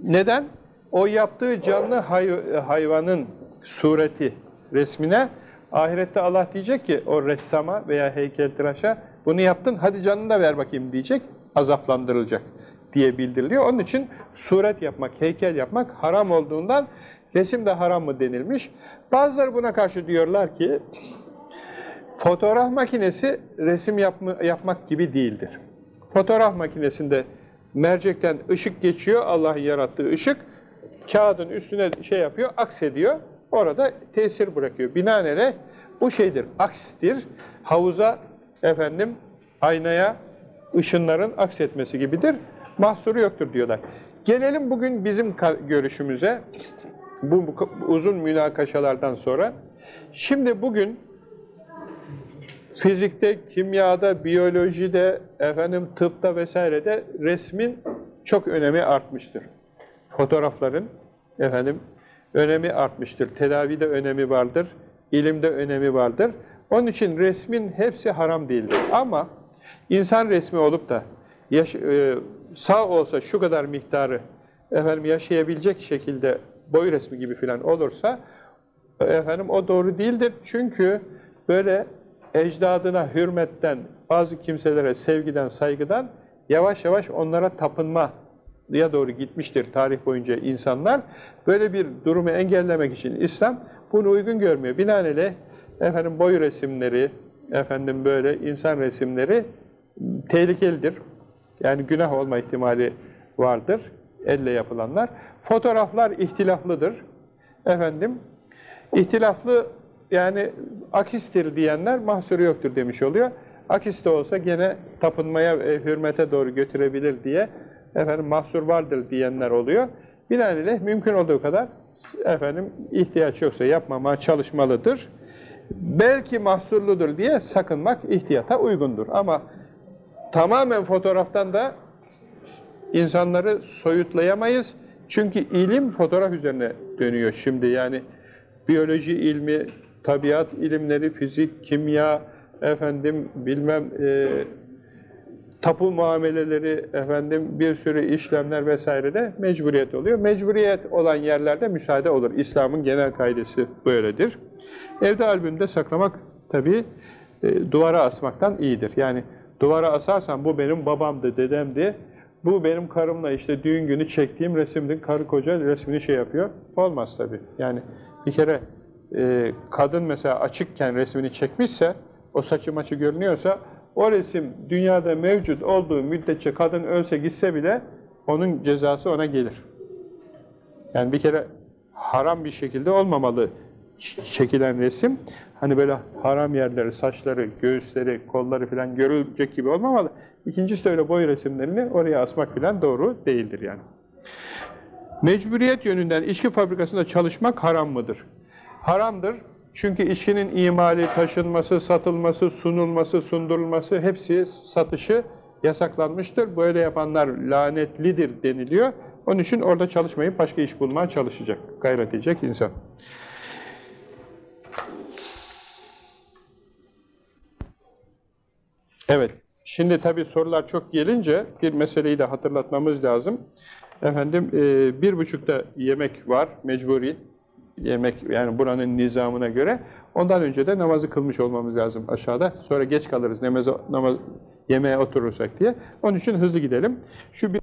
neden? O yaptığı canlı hay hayvanın sureti, resmine ahirette Allah diyecek ki o ressama veya heykeltıraşa bunu yaptın hadi canını da ver bakayım diyecek, azaplandırılacak diye bildiriliyor. Onun için suret yapmak, heykel yapmak haram olduğundan resim de haram mı denilmiş. Bazıları buna karşı diyorlar ki fotoğraf makinesi resim yapma, yapmak gibi değildir. Fotoğraf makinesinde mercekten ışık geçiyor, Allah'ın yarattığı ışık, kağıdın üstüne şey yapıyor, aksediyor, orada tesir bırakıyor. Binaenaleyh bu şeydir, akstir, havuza, efendim, aynaya, ışınların aksetmesi gibidir mahsuru yoktur diyorlar. Gelelim bugün bizim görüşümüze, bu, bu uzun münakaşalardan sonra. Şimdi bugün fizikte, kimyada, biyolojide, efendim tıpta vesairede resmin çok önemi artmıştır. Fotoğrafların efendim önemi artmıştır. Tedavide önemi vardır, ilimde önemi vardır. Onun için resmin hepsi haram değildir. Ama insan resmi olup da yaş e, sağ olsa şu kadar miktarı efendim yaşayabilecek şekilde boy resmi gibi filan olursa efendim o doğru değildir. Çünkü böyle ecdadına hürmetten, bazı kimselere sevgiden, saygıdan yavaş yavaş onlara tapınma ya doğru gitmiştir tarih boyunca insanlar. Böyle bir durumu engellemek için İslam bunu uygun görmüyor. Binaenaleyh efendim boy resimleri, efendim böyle insan resimleri tehlikelidir. Yani günah olma ihtimali vardır. Elle yapılanlar. Fotoğraflar ihtilaflıdır. Efendim, ihtilaflı yani akistir diyenler mahsuru yoktur demiş oluyor. Akis de olsa gene tapınmaya, e, hürmete doğru götürebilir diye efendim mahsur vardır diyenler oluyor. Binaenaleyh mümkün olduğu kadar efendim ihtiyaç yoksa yapmamaya çalışmalıdır. Belki mahsurludur diye sakınmak ihtiyata uygundur. Ama tamamen fotoğraftan da insanları soyutlayamayız. Çünkü ilim fotoğraf üzerine dönüyor şimdi. Yani biyoloji ilmi, tabiat ilimleri, fizik, kimya, efendim bilmem e, tapu muameleleri, efendim bir sürü işlemler vesaire de mecburiyet oluyor. Mecburiyet olan yerlerde müsaade olur. İslam'ın genel kaidesi böyledir. Evde albümde saklamak tabii e, duvara asmaktan iyidir. Yani duvara asarsan bu benim babamdı, dedemdi, bu benim karımla işte düğün günü çektiğim resimdi, karı koca resmini şey yapıyor. Olmaz tabii. Yani bir kere e, kadın mesela açıkken resmini çekmişse, o saçı maçı görünüyorsa, o resim dünyada mevcut olduğu müddetçe kadın ölse gitse bile onun cezası ona gelir. Yani bir kere haram bir şekilde olmamalı çekilen resim. Hani böyle haram yerleri, saçları, göğüsleri, kolları falan görülecek gibi olmamalı. İkincisi de öyle boy resimlerini oraya asmak falan doğru değildir yani. Mecburiyet yönünden içki fabrikasında çalışmak haram mıdır? Haramdır. Çünkü içkinin imali, taşınması, satılması, sunulması, sundurulması hepsi satışı yasaklanmıştır. Böyle yapanlar lanetlidir deniliyor. Onun için orada çalışmayıp başka iş bulmaya çalışacak, gayret edecek insan. Evet, şimdi tabii sorular çok gelince bir meseleyi de hatırlatmamız lazım. Efendim, e, bir buçukta yemek var, mecburi yemek, yani buranın nizamına göre. Ondan önce de namazı kılmış olmamız lazım aşağıda. Sonra geç kalırız namaza, namaz, yemeğe oturursak diye. Onun için hızlı gidelim. Şu bir